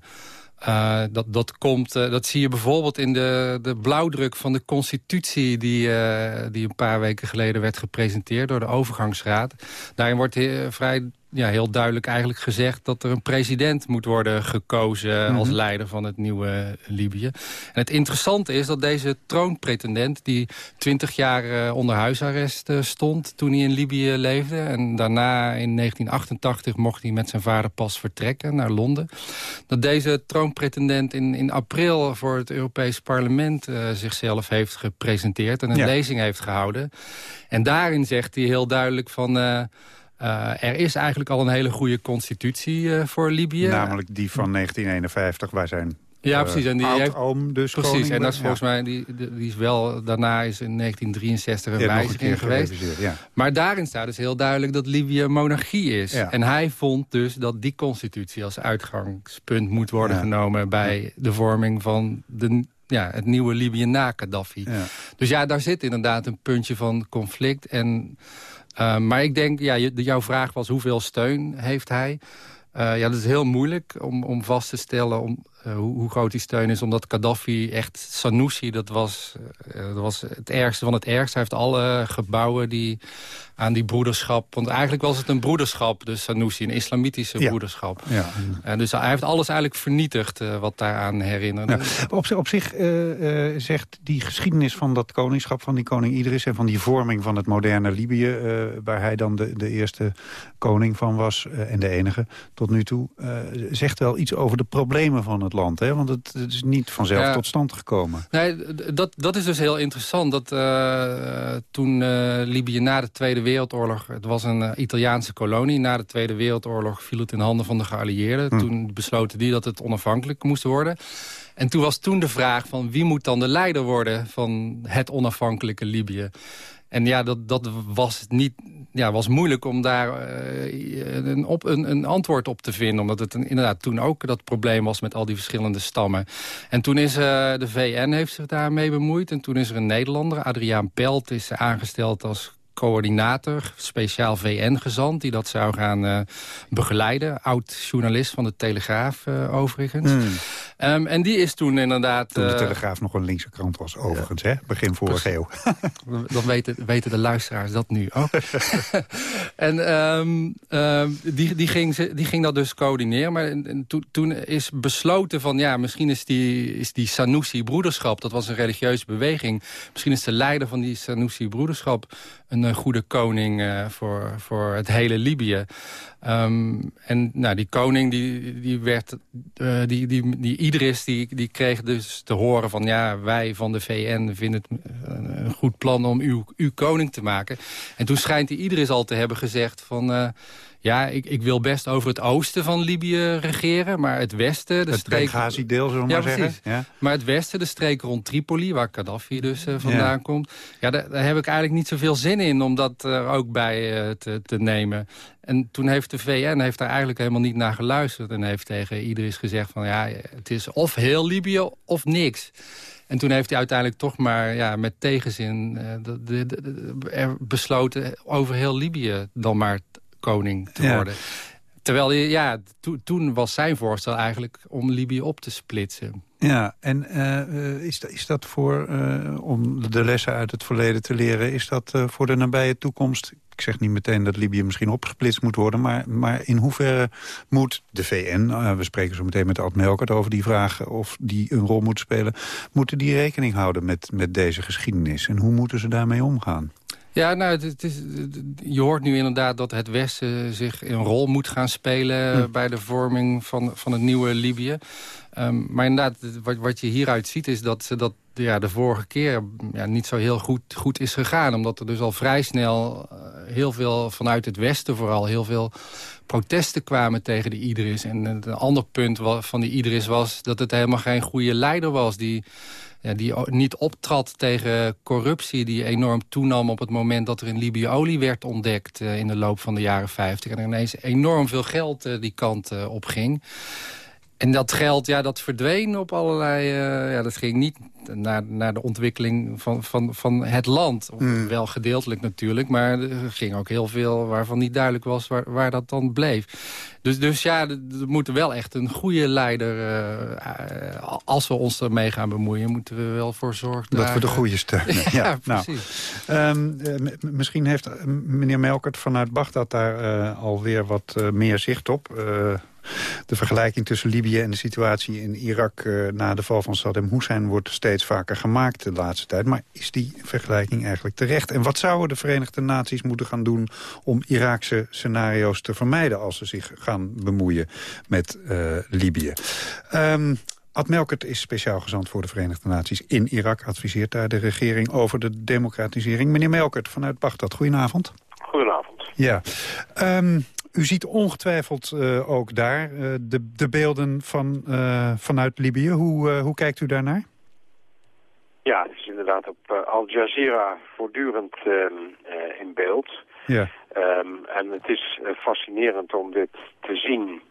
uh, dat, dat, komt, uh, dat zie je bijvoorbeeld in de, de blauwdruk van de constitutie... Die, uh, die een paar weken geleden werd gepresenteerd door de overgangsraad. Daarin wordt vrij ja, heel duidelijk eigenlijk gezegd... dat er een president moet worden gekozen als mhm. leider van het nieuwe Libië. En het interessante is dat deze troonpretendent... die twintig jaar onder huisarrest stond toen hij in Libië leefde... en daarna in 1988 mocht hij met zijn vader pas vertrekken naar Londen... dat deze troonpretendent in, in april voor het Europees Parlement... Uh, zichzelf heeft gepresenteerd en een lezing heeft gehouden. En daarin zegt hij heel duidelijk van... Uh, uh, er is eigenlijk al een hele goede constitutie uh, voor Libië. Namelijk die van 1951, waar zijn ja, precies. En die heeft, oom dus Precies, en dat is volgens mij, die, die is wel, daarna is in 1963 een wijziging geweest. Ja. Maar daarin staat dus heel duidelijk dat Libië monarchie is. En hij vond dus dat die constitutie als uitgangspunt moet worden genomen... bij de vorming van de, ja, het nieuwe Libië na Gaddafi. Dus ja, daar zit inderdaad een puntje van conflict. En, uh, maar ik denk, ja, jouw vraag was hoeveel steun heeft hij... Uh, ja, dat is heel moeilijk om, om vast te stellen om, uh, hoe, hoe, groot die steun is. Omdat Gaddafi echt... Sanusi, dat was, dat was het ergste van het ergste. Hij heeft alle gebouwen die aan die broederschap... Want eigenlijk was het een broederschap, dus Sanusi. Een islamitische ja. broederschap. Ja. Uh, dus hij heeft alles eigenlijk vernietigd uh, wat daaraan herinnerde. Ja. Op, op, zich uh, zegt die geschiedenis van dat koningschap van die koning Idris... en van die vorming van het moderne Libië... waar hij dan de, de eerste koning van was en de enige tot nu toe... zegt wel iets over de problemen van het land. Hè? Want het, het is niet vanzelf ja. tot stand gekomen. Nee, dat, dat is dus heel interessant. Dat toen Libië na de Tweede Wereldoorlog... het was een uh, Italiaanse kolonie. Na de Tweede Wereldoorlog viel het in handen van de geallieerden. Hm. Toen besloten die dat het onafhankelijk moest worden. En toen was toen de vraag van wie moet dan de leider worden... van het onafhankelijke Libië. En ja, dat, dat was, niet, ja, was moeilijk om daar uh, een, op, een, een, antwoord op te vinden. Omdat het een, inderdaad toen ook dat probleem was met al die verschillende stammen. En toen is uh, de VN heeft zich daarmee bemoeid. En toen is er een Nederlander, Adriaan Pelt, is aangesteld als coördinator, speciaal VN-gezant... die dat zou gaan uh, begeleiden. Oud-journalist van de Telegraaf, uh, overigens. Mm. Um, en die is toen inderdaad... Toen de uh, Telegraaf nog een linkse krant was, overigens, ja. hè? Begin vorige eeuw. <laughs> Dan weten, weten de luisteraars dat nu ook. <laughs> <laughs> en um, um, die, die, ging, die ging dat dus coördineren. Maar en, to, toen is besloten van... ja, misschien is die, is die Sanusi-broederschap... dat was een religieuze beweging... misschien is de leider van die Sanusi-broederschap... een een goede koning uh, voor, voor het hele Libië. Um, en nou, die koning, die, die werd, uh, die, die, die Idris, die, die kreeg dus te horen van... ja, wij van de VN vinden het een goed plan om u, u koning te maken. En toen schijnt die Idris al te hebben gezegd van... Ja, ik, ik wil best over het oosten van Libië regeren, maar het westen... De het streek... Benghazi-deel, zullen we ja, maar zeggen. Ja. Maar het westen, de streek rond Tripoli, waar Gaddafi dus uh, vandaan komt... Ja, daar, daar, heb ik eigenlijk niet zoveel zin in om dat er ook bij uh, te, te, nemen. En toen heeft de VN heeft daar eigenlijk helemaal niet naar geluisterd... en heeft tegen Idris gezegd van ja, het is of heel Libië of niks... En toen heeft hij uiteindelijk toch maar ja, met tegenzin de, de, de, besloten over heel Libië dan maar koning te worden. Terwijl ja, to, toen was zijn voorstel eigenlijk om Libië op te splitsen. Ja, en uh, is, is dat voor, uh, om de lessen uit het verleden te leren... is dat uh, voor de nabije toekomst... ik zeg niet meteen dat Libië misschien opgesplitst moet worden... maar, maar in hoeverre moet de VN... we spreken zo meteen met Ad Melkert over die vraag... of die een rol moet spelen... moeten die rekening houden met, met deze geschiedenis? En hoe moeten ze daarmee omgaan? Ja, nou, het is, je hoort nu inderdaad dat het Westen zich een rol moet gaan spelen... Hm. bij de vorming van, van het nieuwe Libië. Um, maar inderdaad, wat, wat je hieruit ziet is dat, dat ja, de vorige keer ja, niet zo heel goed, goed is gegaan. Omdat er dus al vrij snel uh, heel veel vanuit het Westen vooral... heel veel protesten kwamen tegen de Idris. En een ander punt van die Idris was dat het helemaal geen goede leider was... die die niet optrad tegen corruptie die enorm toenam op het moment dat er in Libië olie werd ontdekt uh, in de loop van de jaren 50. En er ineens enorm veel geld uh, die kant uh, op ging. En dat geld, ja, dat verdween op allerlei... Uh, ja, dat ging niet naar, naar de ontwikkeling van, van, van het land. Mm. Wel gedeeltelijk natuurlijk, maar er ging ook heel veel... waarvan niet duidelijk was waar, waar dat dan bleef. Dus, dus ja, er moet wel echt een goede leider... Uh, als we ons ermee gaan bemoeien, moeten we wel voor zorgen... Dat we de goede steunen. <laughs> ja, ja, precies. Nou, um, misschien heeft meneer Melkert vanuit Bagdad daar uh, alweer wat meer zicht op de vergelijking tussen Libië en de situatie in Irak... Uh, na de val van Saddam Hussein wordt steeds vaker gemaakt de laatste tijd. Maar is die vergelijking eigenlijk terecht? En wat zouden de Verenigde Naties moeten gaan doen... om Iraakse scenario's te vermijden als ze zich gaan bemoeien met uh, Libië? Um, Ad Melkert is speciaal gezant voor de Verenigde Naties in Irak. Adviseert daar de regering over de democratisering. Meneer Melkert vanuit Bagdad, goedenavond. Goedenavond. Ja. Um, u ziet ongetwijfeld uh, ook daar uh, de, de beelden van, uh, vanuit Libië. Hoe, hoe kijkt u daarnaar? Ja, het is inderdaad op Al Jazeera voortdurend in beeld. Ja. Um, en het is fascinerend om dit te zien.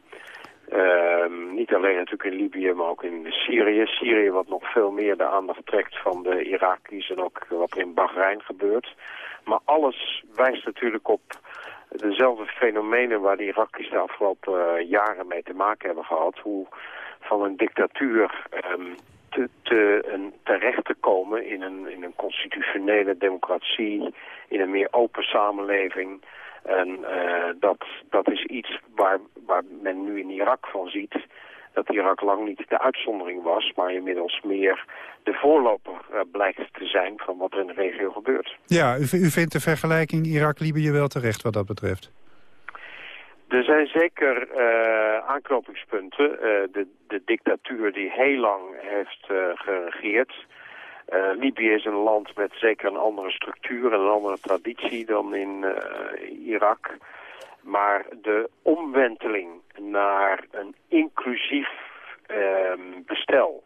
Um, niet alleen natuurlijk in Libië, maar ook in Syrië. Syrië wat nog veel meer de aandacht trekt van de Iraki's en ook wat er in Bahrein gebeurt. Maar alles wijst natuurlijk op dezelfde fenomenen waar de Iraki's de afgelopen uh, jaren mee te maken hebben gehad. Hoe van een dictatuur um, te, te, een, terecht te komen in een, in een constitutionele democratie, in een meer open samenleving. En uh, dat, dat is iets waar, waar men nu in Irak van ziet dat Irak lang niet de uitzondering was, maar inmiddels meer de voorloper uh, blijkt te zijn van wat er in de regio gebeurt. Ja, u, u vindt de vergelijking Irak-Libië wel terecht wat dat betreft? Er zijn zeker uh, aanknopingspunten. Uh, de, de dictatuur die heel lang heeft geregeerd. Libië is een land met zeker een andere structuur en een andere traditie dan in Irak. Maar de omwenteling naar een inclusief uh, bestel...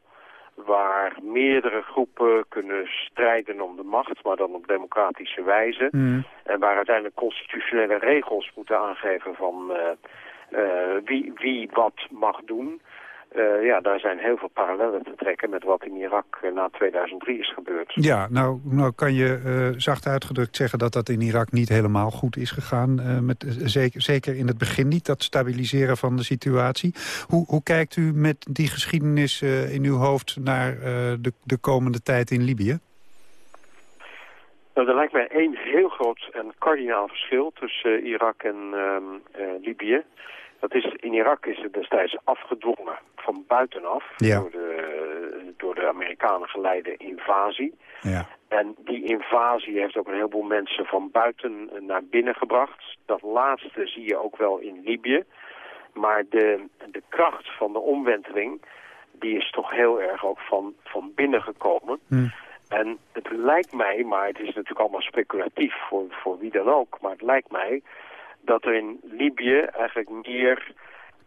waar meerdere groepen kunnen strijden om de macht... maar dan op democratische wijze. Mm. En waar uiteindelijk constitutionele regels moeten aangeven van... Uh, uh, wie, wie wat mag doen... Uh, ja, daar zijn heel veel parallellen te trekken met wat in Irak uh, na 2003 is gebeurd. Ja, nou, nou kan je uh, zacht uitgedrukt zeggen dat dat in Irak niet helemaal goed is gegaan. met, zeker, zeker in het begin niet, dat stabiliseren van de situatie. Hoe, hoe kijkt u met die geschiedenis in uw hoofd naar de, de komende tijd in Libië? Nou, er lijkt mij één heel groot en kardinaal verschil tussen Irak en ehm, Libië. Dat is, in Irak is het destijds afgedwongen van buitenaf ja. door, de, door de Amerikanen geleide invasie. Ja. En die invasie heeft ook een heleboel mensen van buiten naar binnen gebracht. Dat laatste zie je ook wel in Libië. Maar de, de kracht van de omwenteling, die is toch heel erg ook van, van binnen gekomen. Hm. En het lijkt mij, maar het is natuurlijk allemaal speculatief voor, voor wie dan ook, maar het lijkt mij dat er in Libië eigenlijk meer,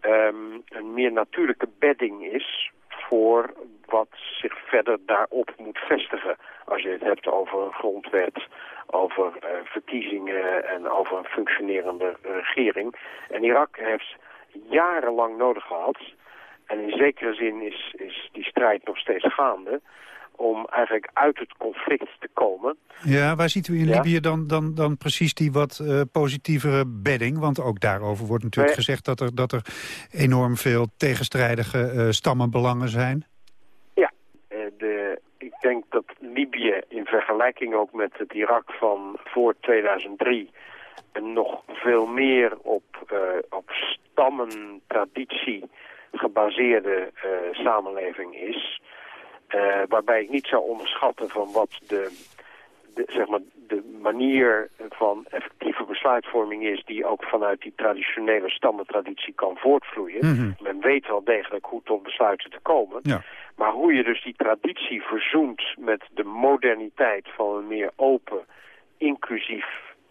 ehm, een meer natuurlijke bedding is voor wat zich verder daarop moet vestigen. Als je het hebt over een grondwet, over uh, verkiezingen en over een functionerende regering. En Irak heeft jarenlang nodig gehad. En in zekere zin is, is die strijd nog steeds gaande om eigenlijk uit het conflict te komen. Ja, waar ziet u in Libië dan, dan, dan precies die wat uh, positievere bedding? Want ook daarover wordt natuurlijk gezegd dat er, dat er enorm veel tegenstrijdige uh, stammenbelangen zijn. Ja, uh, de, ik denk dat Libië in vergelijking ook met het Irak van voor 2003 nog veel meer op, op stammen, traditie gebaseerde samenleving is. Uh, waarbij ik niet zou onderschatten van wat de, de, zeg maar, de manier van effectieve besluitvorming is... die ook vanuit die traditionele stammentraditie kan voortvloeien. Mhm. Men weet wel degelijk hoe tot besluiten te komen. Ja. Maar hoe je dus die traditie verzoent met de moderniteit van een meer open, inclusief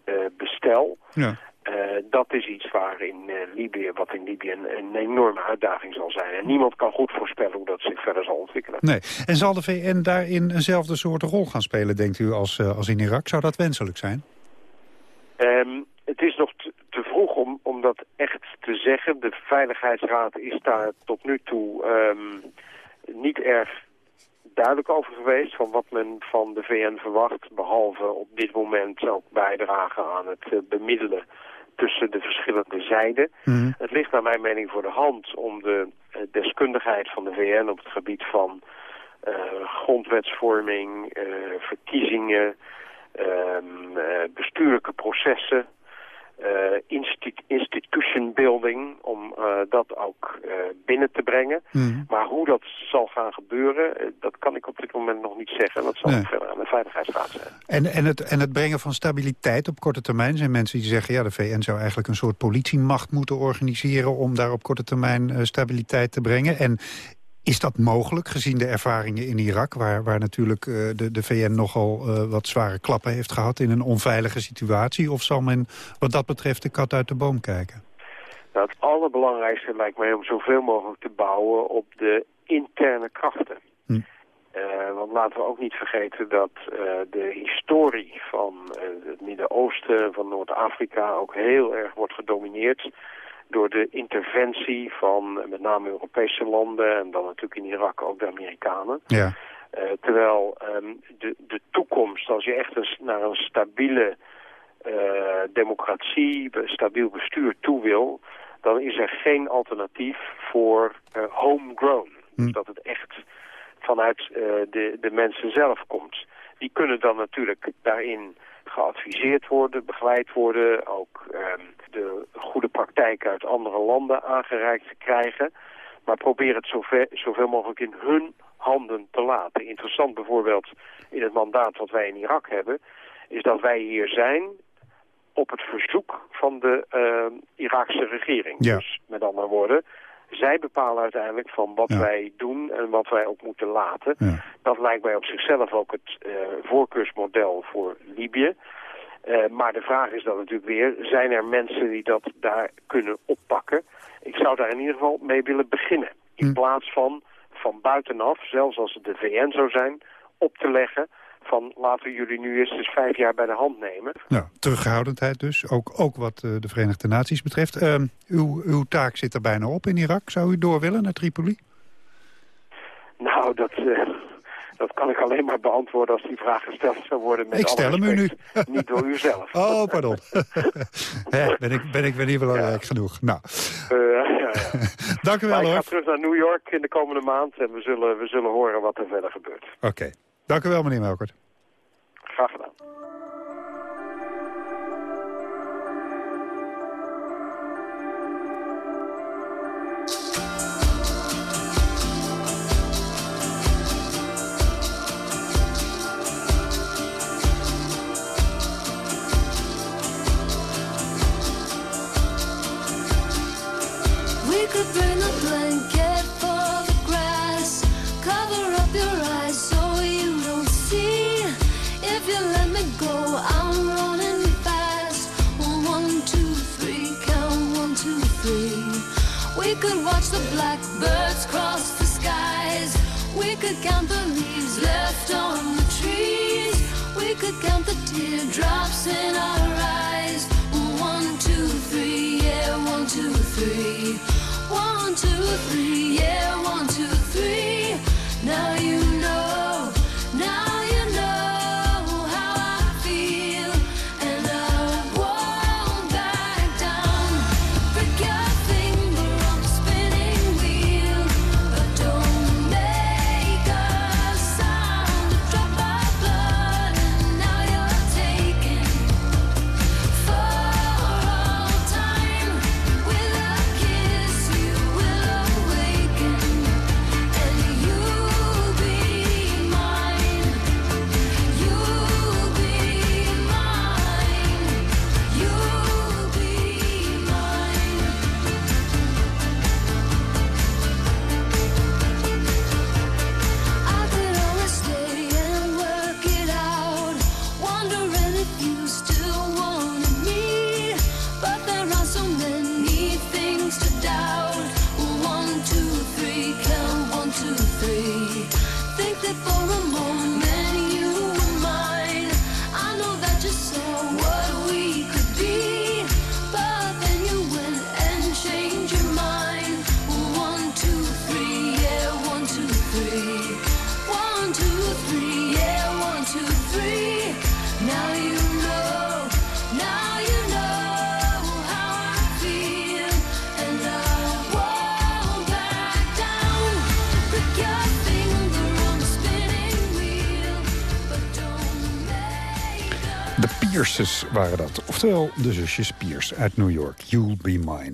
uh, bestel... Ja. Uh, dat is iets waar in uh, Libië, wat in Libië een, een, enorme uitdaging zal zijn. En niemand kan goed voorspellen hoe dat zich verder zal ontwikkelen. Nee. En zal de VN daarin eenzelfde soort rol gaan spelen, denkt u, als, uh, als in Irak? Zou dat wenselijk zijn? Um, het is nog te, vroeg om, om dat echt te zeggen. De Veiligheidsraad is daar tot nu toe um, niet erg duidelijk over geweest van wat men van de VN verwacht. Behalve op dit moment ook bijdragen aan het bemiddelen tussen de verschillende zijden. Mhm. Het ligt naar mijn mening voor de hand om de uh, deskundigheid van de VN op het gebied van uh, grondwetsvorming, uh, verkiezingen, ehm, bestuurlijke processen, uh, institution building, om uh, dat ook uh, binnen te brengen. Mm. Maar hoe dat zal gaan gebeuren, dat kan ik op dit moment nog niet zeggen. Dat zal nee. verder aan de Veiligheidsraad zijn. En, en, het, en het brengen van stabiliteit op korte termijn zijn mensen die zeggen... ja, de VN zou eigenlijk een soort politiemacht moeten organiseren... om daar op korte termijn stabiliteit te brengen. En is dat mogelijk, gezien de ervaringen in Irak... waar, waar natuurlijk uh, de, de VN nogal uh, wat zware klappen heeft gehad... in een onveilige situatie? Of zal men wat dat betreft de kat uit de boom kijken? Nou, het allerbelangrijkste lijkt mij om zoveel mogelijk te bouwen op de interne krachten. Hm. Uh, want laten we ook niet vergeten dat de historie van het Midden-Oosten, van Noord-Afrika... ook heel erg wordt gedomineerd door de interventie van met name Europese landen en dan natuurlijk in Irak ook de Amerikanen. Ja. Uh, terwijl um, de, de toekomst, als je echt eens naar een stabiele uh, democratie, stabiel bestuur toe wil, dan is er geen alternatief voor uh, homegrown. Hm. Dus dat het echt vanuit de, de mensen zelf komt. Die kunnen dan natuurlijk daarin geadviseerd worden, begeleid worden, ook um, de goede praktijk uit andere landen aangereikt te krijgen. Maar probeer het zoveel, zoveel mogelijk in hun handen te laten. Interessant bijvoorbeeld in het mandaat wat wij in Irak hebben... is dat wij hier zijn op het verzoek van de uh, Iraakse regering. Ja. Dus met andere woorden, zij bepalen uiteindelijk van wat wij doen en wat wij ook moeten laten. Ja. Dat lijkt mij op zichzelf ook het uh, voorkeursmodel voor Libië. Uh, maar de vraag is dan natuurlijk weer, zijn er mensen die dat daar kunnen oppakken? Ik zou daar in ieder geval mee willen beginnen. In hm. plaats van van buitenaf, zelfs als het de VN zou zijn, op te leggen van laten jullie nu eens eens vijf jaar bij de hand nemen. Nou, terughoudendheid dus, ook, ook wat uh, de Verenigde Naties betreft. Uh, uw, uw taak zit er bijna op in Irak. Zou u door willen naar Tripoli? Nou, dat, uh, dat kan ik alleen maar beantwoorden als die vraag gesteld zou worden. Met ik stel hem u nu. <laughs> Niet door u zelf. <laughs> Oh, pardon. <laughs> ben, ik, ben ik weer niet belangrijk ja. genoeg. Nou. Uh, ja, ja. Dank u wel maar hoor. Ik ga terug naar New York in de komende maand en we zullen, we zullen horen wat er verder gebeurt. Oké. Okay. Dank u wel, meneer Melkert. Graag gedaan. go. I'm watch the blackbirds cross the skies. We could count the leaves left on the trees. We could count the teardrops in our eyes. One, two, three, yeah, one, two, three. One, two, three, yeah, one, two, three. Now you know, Pierces waren dat. Oftewel de zusjes Pierce uit New York. You'll be mine.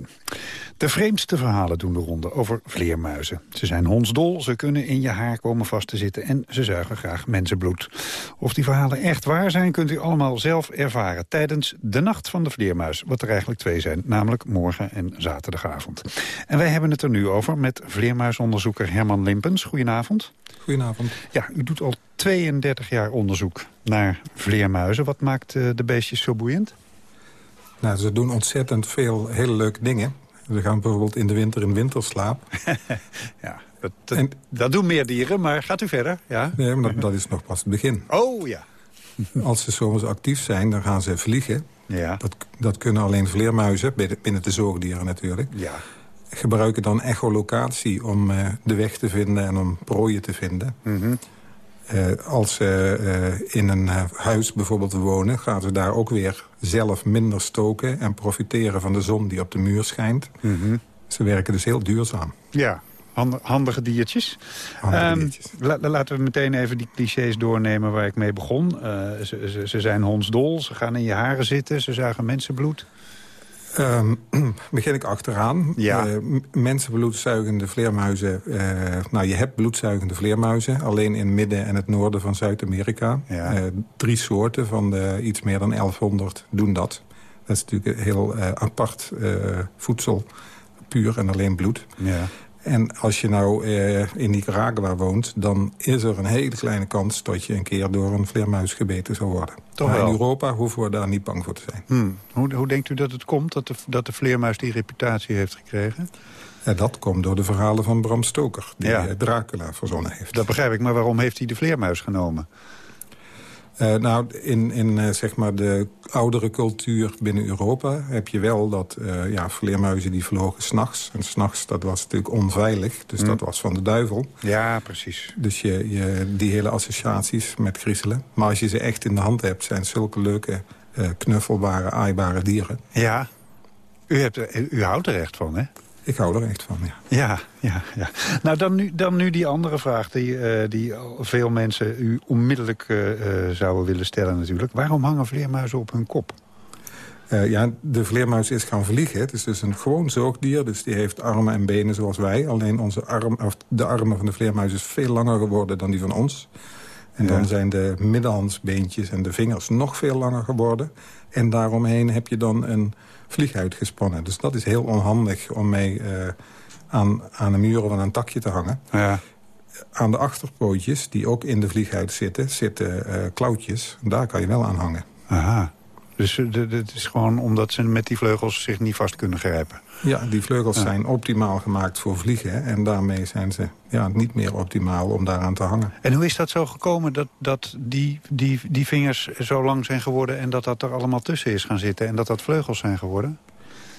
De vreemdste verhalen doen de ronde over vleermuizen. Ze zijn hondsdol, ze kunnen in je haar komen vast te zitten... en ze zuigen graag mensenbloed. Of die verhalen echt waar zijn, kunt u allemaal zelf ervaren... tijdens de Nacht van de Vleermuis, wat er eigenlijk twee zijn. Namelijk morgen en zaterdagavond. En wij hebben het er nu over met vleermuisonderzoeker Herman Limpens. Goedenavond. Goedenavond. Ja, u doet al 32 jaar onderzoek naar vleermuizen. Wat maakt eh, de beestjes zo boeiend? Nou, ze doen ontzettend veel hele leuke dingen. Ze gaan bijvoorbeeld in de winter in winterslaap. <laughs> ja, dat, dat, dat doen meer dieren, maar gaat u verder? Ja? Nee, maar dat, dat is nog pas het begin. Oh, ja. <laughs> Als ze soms actief zijn, dan gaan ze vliegen. Ja. Dat, dat kunnen alleen vleermuizen, binnen de zoogdieren natuurlijk. Ja. Gebruiken dan echolocatie om uh, de weg te vinden en om prooien te vinden. Mm -hmm. Uh, als ze uh, in een huis bijvoorbeeld wonen... gaan ze daar ook weer zelf minder stoken... en profiteren van de zon die op de muur schijnt. Mm -hmm. Ze werken dus heel duurzaam. Ja, handige diertjes. Handige um. La laten we meteen even die clichés doornemen waar ik mee begon. Uh, ze, ze, ze, zijn hondsdol, ze gaan in je haren zitten, ze zuigen mensenbloed. Um, <clears throat> begin ik achteraan. Ja. Uh, mensenbloedzuigende vleermuizen. Uh, nou, je hebt bloedzuigende vleermuizen. Alleen in midden en het noorden van Zuid-Amerika. Ja. Uh, drie soorten van de iets meer dan 1100 doen dat. Dat is natuurlijk heel apart voedsel. Puur en alleen bloed. Ja. En als je nou uh, in Nicaragua woont... dan is er een hele kleine kans dat je een keer door een vleermuis gebeten zou worden. Toch maar wel. in Europa hoeven we daar niet bang voor te zijn. Hmm. Hoe, hoe denkt u dat het komt dat de, dat de vleermuis die reputatie heeft gekregen? Dat komt door de verhalen van Bram Stoker, die Ja. uh, Dracula verzonnen heeft. Dat begrijp ik, maar waarom heeft hij de vleermuis genomen? Uh, nou, in, in uh, zeg maar de oudere cultuur binnen Europa heb je wel dat uh, ja, vleermuizen die vlogen s'nachts. En s'nachts, dat was natuurlijk onveilig, dus Hmm. dat was van de duivel. Ja, precies. Dus je, je, die hele associaties met griezelen. Maar als je ze echt in de hand hebt, zijn zulke leuke, knuffelbare, aaibare dieren. Ja, u, hebt, u houdt er echt van, hè? Ik hou er echt van, ja. Ja, ja, ja. Nou, dan nu, dan nu die andere vraag die, eh, die veel mensen u onmiddellijk eh, eh, zouden willen stellen natuurlijk. Waarom hangen vleermuizen op hun kop? Uh, ja, de vleermuis is gaan vliegen. Het is dus een gewoon zoogdier. Dus die heeft armen en benen zoals wij. Alleen onze arm, of de armen van de vleermuis is veel langer geworden dan die van ons. En Ja. dan zijn de middenhandsbeentjes en de vingers nog veel langer geworden. En daaromheen heb je dan een vlieghuid gespannen. Dus dat is heel onhandig om mee uh, aan, aan de muren van een takje te hangen. Ja. Aan de achterpootjes, die ook in de vlieghuid zitten, zitten uh, klauwtjes. Daar kan je wel aan hangen. Aha. Dus eh, het is gewoon omdat ze met die vleugels zich niet vast kunnen grijpen. Ja, die vleugels Ja. zijn optimaal gemaakt voor vliegen. En daarmee zijn ze ja, niet meer optimaal om daaraan te hangen. En hoe is dat zo gekomen dat, dat die, die, die vingers zo lang zijn geworden... en dat dat er allemaal tussen is gaan zitten en dat dat vleugels zijn geworden?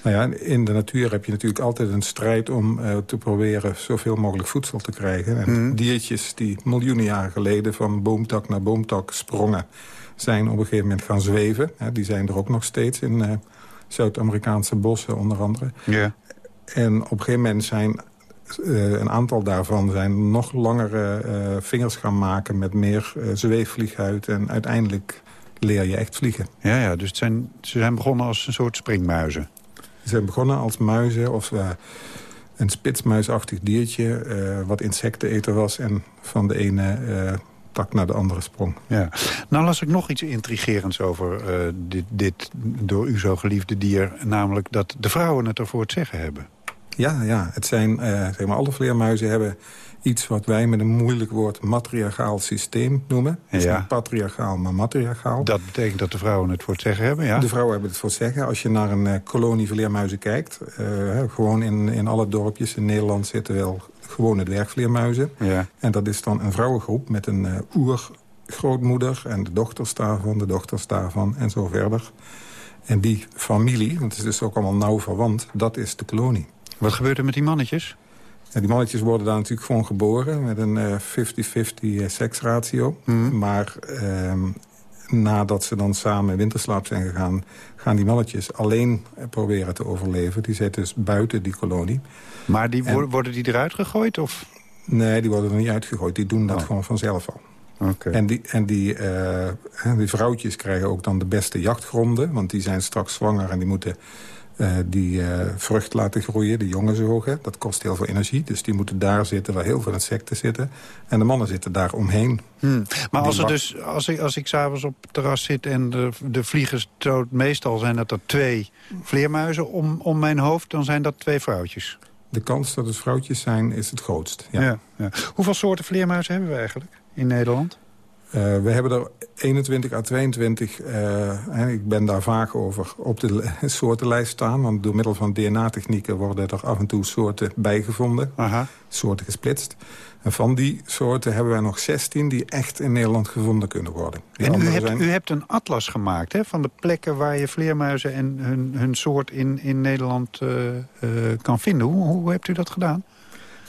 Nou ja, in de natuur heb je natuurlijk altijd een strijd om eh, te proberen zoveel mogelijk voedsel te krijgen. En Mhm. diertjes die miljoenen jaren geleden van boomtak naar boomtak sprongen, zijn op een gegeven moment gaan zweven. Hè, die zijn er ook nog steeds in eh, Zuid-Amerikaanse bossen onder andere. Ja. En op een gegeven moment zijn eh, een aantal daarvan zijn nog langere eh, vingers gaan maken met meer eh, zweefvlieghuid. En uiteindelijk leer je echt vliegen. Ja, ja dus het zijn, ze zijn begonnen als een soort springmuizen. Ze zijn begonnen als muizen of een spitsmuisachtig diertje... wat insecteneter was en van de ene tak naar de andere sprong. Ja. Nou las ik nog iets intrigerends over eh, dit, dit door u zo geliefde dier. Namelijk dat de vrouwen het ervoor het zeggen hebben. Ja, ja het zijn, eh, zeg maar, alle vleermuizen hebben iets wat wij met een moeilijk woord matriarchaal systeem noemen. Dus Ja. niet patriarchaal, maar matriarchaal. Dat betekent dat de vrouwen het voor het zeggen hebben, ja? De vrouwen hebben het voor het zeggen. Als je naar een eh, kolonie vleermuizen kijkt... gewoon in, in alle dorpjes in Nederland zitten wel gewone dwergvleermuizen. Ja. En dat is dan een vrouwengroep met een eh oergrootmoeder... en de dochters daarvan, de dochters daarvan en zo verder. En die familie, want het is dus ook allemaal nauw verwant... dat is de kolonie. Wat gebeurt er met die mannetjes? Ja, die mannetjes worden daar natuurlijk gewoon geboren... met een eh, 50-50 seksratio. Maar ehm, nadat ze dan samen in winterslaap zijn gegaan... gaan die mannetjes alleen eh, proberen te overleven. Die zitten dus buiten die kolonie. Maar die, En- wo- worden die eruit gegooid? Of? Nee, die worden er niet uitgegooid. Die doen dat gewoon vanzelf al. Oké. En, die, en die, hè, die vrouwtjes krijgen ook dan de beste jachtgronden. Want die zijn straks zwanger en die moeten eh, die eh, vrucht laten groeien. De jongen zogen. Dat kost heel veel energie. Dus die moeten daar zitten waar heel veel insecten zitten. En de mannen zitten daar omheen. Hmm. Maar als, er dus, als ik, als ik s'avonds op het terras zit en de, de vliegers... Zo, meestal zijn dat er twee vleermuizen om, om mijn hoofd... dan zijn dat twee vrouwtjes. De kans dat het vrouwtjes zijn is het grootst. Ja. Ja. Hoeveel soorten vleermuizen hebben we eigenlijk in Nederland? Eh, we hebben er 21 à 22, eh, ik ben daar vaak over, op de li- <laughs> soortenlijst staan. Want door middel van DNA-technieken worden er af en toe soorten bijgevonden. Soorten gesplitst. En van die soorten hebben wij nog 16 die echt in Nederland gevonden kunnen worden. Die En u hebt, zijn- u hebt een atlas gemaakt hè, van de plekken waar je vleermuizen en hun, hun soort in, in Nederland eh, kan vinden. Hoe, hoe hebt u dat gedaan?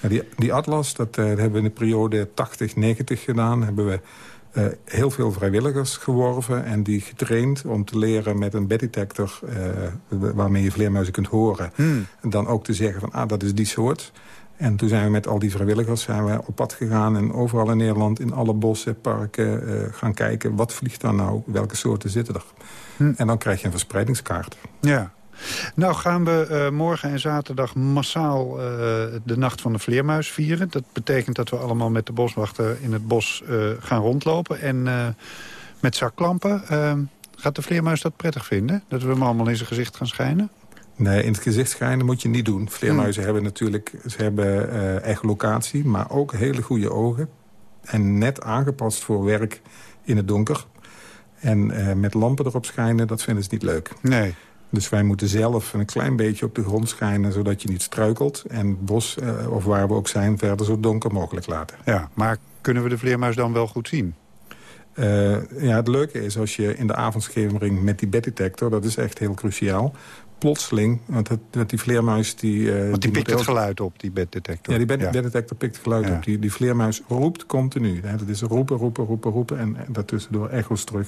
Ja, die, die atlas, dat hebben we in de periode 80-90 gedaan. Hebben we eh, heel veel vrijwilligers geworven en die getraind om te leren met een beddetector... eh, waarmee je vleermuizen kunt horen. Hmm. En dan ook te zeggen van, ah, dat is die soort. En toen zijn we met al die vrijwilligers zijn we op pad gegaan... en overal in Nederland, in alle bossen, parken, eh, gaan kijken... wat vliegt daar nou, welke soorten zitten er. En dan krijg je een verspreidingskaart. Ja. Nou gaan we eh, morgen en zaterdag massaal eh, de Nacht van de Vleermuis vieren. Dat betekent dat we allemaal met de boswachter in het bos eh, gaan rondlopen. En met zakklampen. Eh, gaat de vleermuis dat prettig vinden? Dat we hem allemaal in zijn gezicht gaan schijnen? Nee, in het gezicht schijnen moet je niet doen. Vleermuizen hebben natuurlijk ze hebben, echolocatie, maar ook hele goede ogen. En net aangepast voor werk in het donker. En met lampen erop schijnen, dat vinden ze niet leuk. Nee. Dus wij moeten zelf een klein beetje op de grond schijnen... zodat je niet struikelt. En het bos, eh, of waar we ook zijn, verder zo donker mogelijk laten. Ja, maar kunnen we de vleermuis dan wel goed zien? Eh, ja, het leuke is als je in de avondschemering met die beddetector... dat is echt heel cruciaal. Plotseling, want het, want die vleermuis... Die, eh, Want die pikt het geluid op, die beddetector. Ja, die bed beddetector pikt het geluid op. Die, die vleermuis roept continu. Hè. Dat is roepen, roepen, roepen, roepen. En, en daartussendoor echo's terug.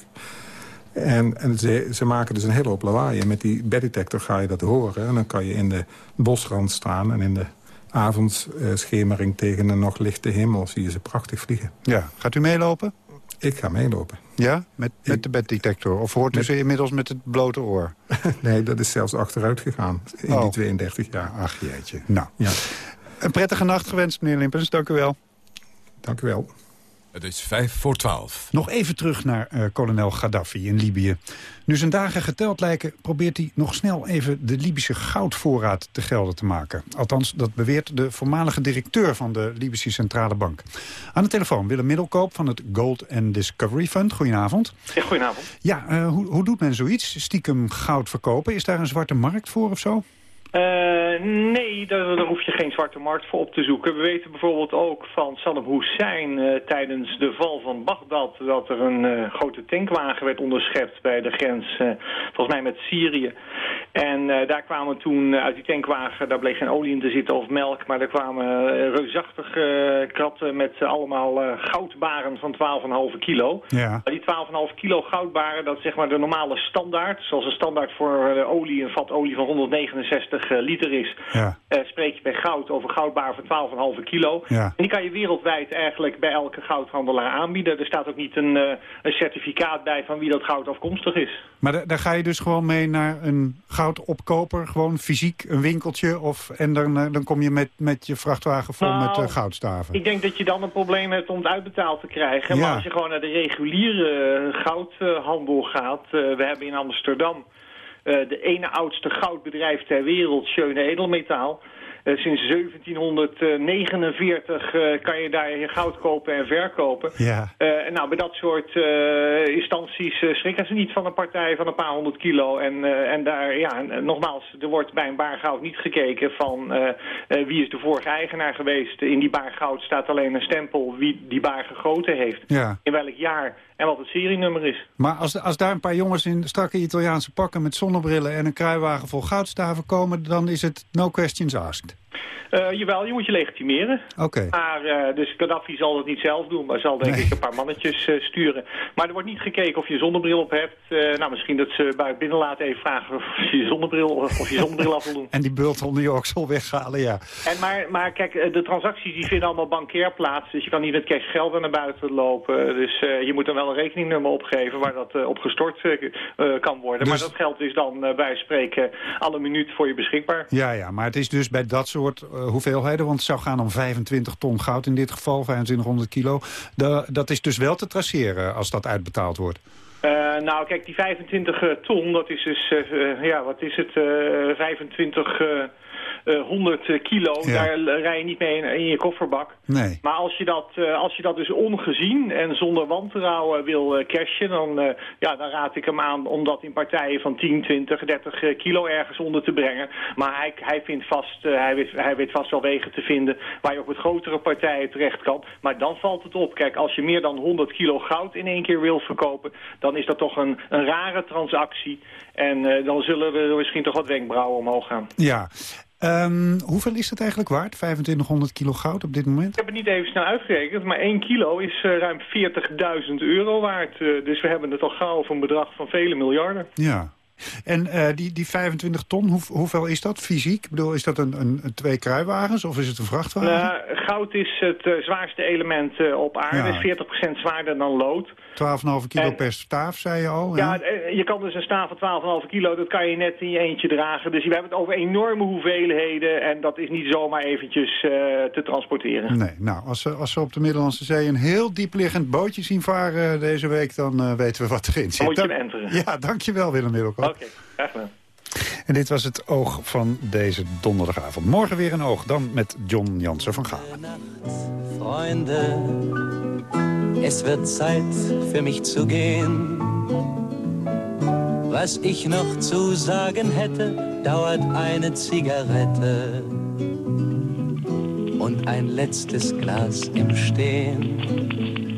En, en ze, ze maken dus een hele hoop lawaai. En met die beddetector ga je dat horen. En dan kan je in de bosrand staan. En in de avondschemering tegen een nog lichte hemel... zie je ze prachtig vliegen. Ja, gaat u meelopen? Ik ga meelopen. Ja, met, met de beddetector? Of hoort u ze inmiddels met het blote oor? <laughs> Nee, dat is zelfs achteruit gegaan. In Oh. die 32 jaar. Ach jeetje. Nou, Ja, een prettige nacht gewenst, meneer Limpens. Dank u wel. dank u wel. Het is vijf voor twaalf. Nog even terug naar uh, kolonel Gaddafi in Libië. Nu zijn dagen geteld lijken, probeert hij nog snel even de Libische goudvoorraad te gelden te maken. Althans, dat beweert de voormalige directeur van de Libische Centrale Bank. Aan de telefoon Willem Middelkoop van het Gold and Discovery Fund. Goedenavond. Ja, goedenavond. Ja, uh, hoe, hoe doet men zoiets? Stiekem goud verkopen? Is daar een zwarte markt voor of zo? Uh, nee, daar, daar, hoef je geen zwarte markt voor op te zoeken. We weten bijvoorbeeld ook van Saddam Hussein uh, tijdens de val van Bagdad... dat er een uh, grote tankwagen werd onderschept bij de grens, volgens mij met Syrië. En daar kwamen toen uit die tankwagen, daar bleek geen olie in te zitten of melk... maar er kwamen reusachtige kratten met allemaal goudbaren van 12,5 kilo. Ja. Die 12,5 kilo goudbaren, dat is zeg maar de normale standaard. Zoals een standaard voor olie, een vat olie van 169 liter is, ja. uh, spreek je bij goud over goudbaar van 12,5 kilo. Ja. En die kan je wereldwijd eigenlijk bij elke goudhandelaar aanbieden. Er staat ook niet een, een certificaat bij van wie dat goud afkomstig is. Maar daar ga je dus gewoon mee naar een goudopkoper, gewoon fysiek een winkeltje... Of, en dan, dan kom je met, met je vrachtwagen vol nou, met goudstaven. Ik denk dat je dan een probleem hebt om het uitbetaald te krijgen. Ja. Maar als je gewoon naar de reguliere goudhandel gaat... we hebben in Amsterdam... Uh, de ene oudste goudbedrijf ter wereld, Schöne Edelmetaal. Uh, sinds 1749 uh, kan je daar je goud kopen en verkopen. Ja. nou, bij dat soort instanties schrikken ze niet van een partij van een paar honderd kilo. En, en daar, ja, nogmaals, er wordt bij een baar goud niet gekeken van wie is de vorige eigenaar geweest. In die baar goud staat alleen een stempel wie die baar gegoten heeft. Ja. In welk jaar en wat het serienummer is. Maar als, als daar een paar jongens in strakke Italiaanse pakken met zonnebrillen en een kruiwagen vol goudstaven komen, dan is het no questions asked. Uh, jawel, je moet je legitimeren. Oké. Okay. Maar, uh, dus Gaddafi zal het niet zelf doen, maar zal denk nee. ik een paar mannetjes uh, sturen. Maar er wordt niet gekeken of je zonnebril op hebt. nou, misschien dat ze het binnenlaat even vragen of je je zonnebril, of je zonnebril af wil doen. en die bult onder je oksel weghalen, ja. En maar, maar kijk, de transacties die vinden allemaal bankair plaats. Dus je kan niet met cash geld naar buiten lopen. Dus je moet dan wel een rekeningnummer opgeven waar dat op gestort kan worden. Dus... Maar dat geld is dan bij spreken alle minuut voor je beschikbaar. Ja, ja, maar het is dus bij dat soort hoeveelheden, want het zou gaan om 25 ton goud in dit geval, 2500 kilo. Dat is dus wel te traceren als dat uitbetaald wordt. Uh, nou, kijk, die 25 uh, ton, dat is dus, ja, wat is het, 25... 100 kilo, Ja. daar rij je niet mee in, in je kofferbak. Nee. Maar als je, dat, uh, als je dat dus ongezien en zonder wantrouwen wil cashen, dan, ja, dan raad ik hem aan om dat in partijen van 10, 20, 30 kilo ergens onder te brengen. Maar hij, hij, vindt vast, hij, weet, hij weet vast wel wegen te vinden waar je ook met grotere partijen terecht kan. Maar dan valt het op. Kijk, als je meer dan 100 kilo goud in één keer wil verkopen, dan is dat toch een, een rare transactie. En dan zullen er misschien toch wat wenkbrauwen omhoog gaan. Ja. Um, hoeveel is dat eigenlijk waard, 2500 kilo goud op dit moment? Ik heb het niet even snel uitgerekend, maar 1 kilo is uh, ruim 40.000 euro waard. Uh, dus we hebben het al gauw over een bedrag van vele miljarden. Ja. En uh, die, die 25 ton, hoe, hoeveel is dat fysiek? Ik bedoel, is dat een, een, een twee kruiwagens of is het een vrachtwagen? Nou, goud is het zwaarste element op aarde, Ja. 40% zwaarder dan lood. 12,5 kilo En- per staaf, zei je al. Ja, eh, je kan dus een staaf van 12,5 kilo, dat kan je net in je eentje dragen. Dus we hebben het over enorme hoeveelheden en dat is niet zomaar eventjes eh, te transporteren. Nee, nou, als ze, als ze op de Middellandse Zee een heel diepliggend bootje zien varen deze week... dan eh, weten we wat erin zit. Dan moet je hem enteren. Ja, dankjewel Willem Middelkoop. Oké, graag gedaan. En dit was het oog van deze donderdagavond. Morgen weer een oog, dan met John Jansen van Galen. Freunde, es wird Zeit für mich zu gehen. Was ich noch zu sagen hätte, dauert eine Zigarette und ein letztes Glas im Stehen.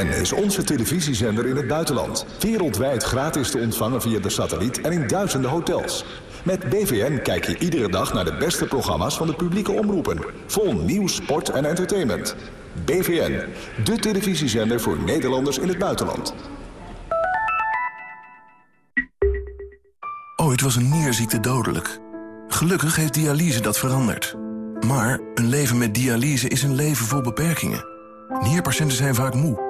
BVN is onze televisiezender in het buitenland. Wereldwijd gratis te ontvangen via de satelliet en in duizenden hotels. Met BVN kijk je iedere dag naar de beste programma's van de publieke omroepen. Vol nieuws, sport en entertainment. BVN, de televisiezender voor Nederlanders in het buitenland. Ooit was een nierziekte dodelijk. Gelukkig heeft dialyse dat veranderd. Maar een leven met dialyse is een leven vol beperkingen. Nierpatiënten zijn vaak moe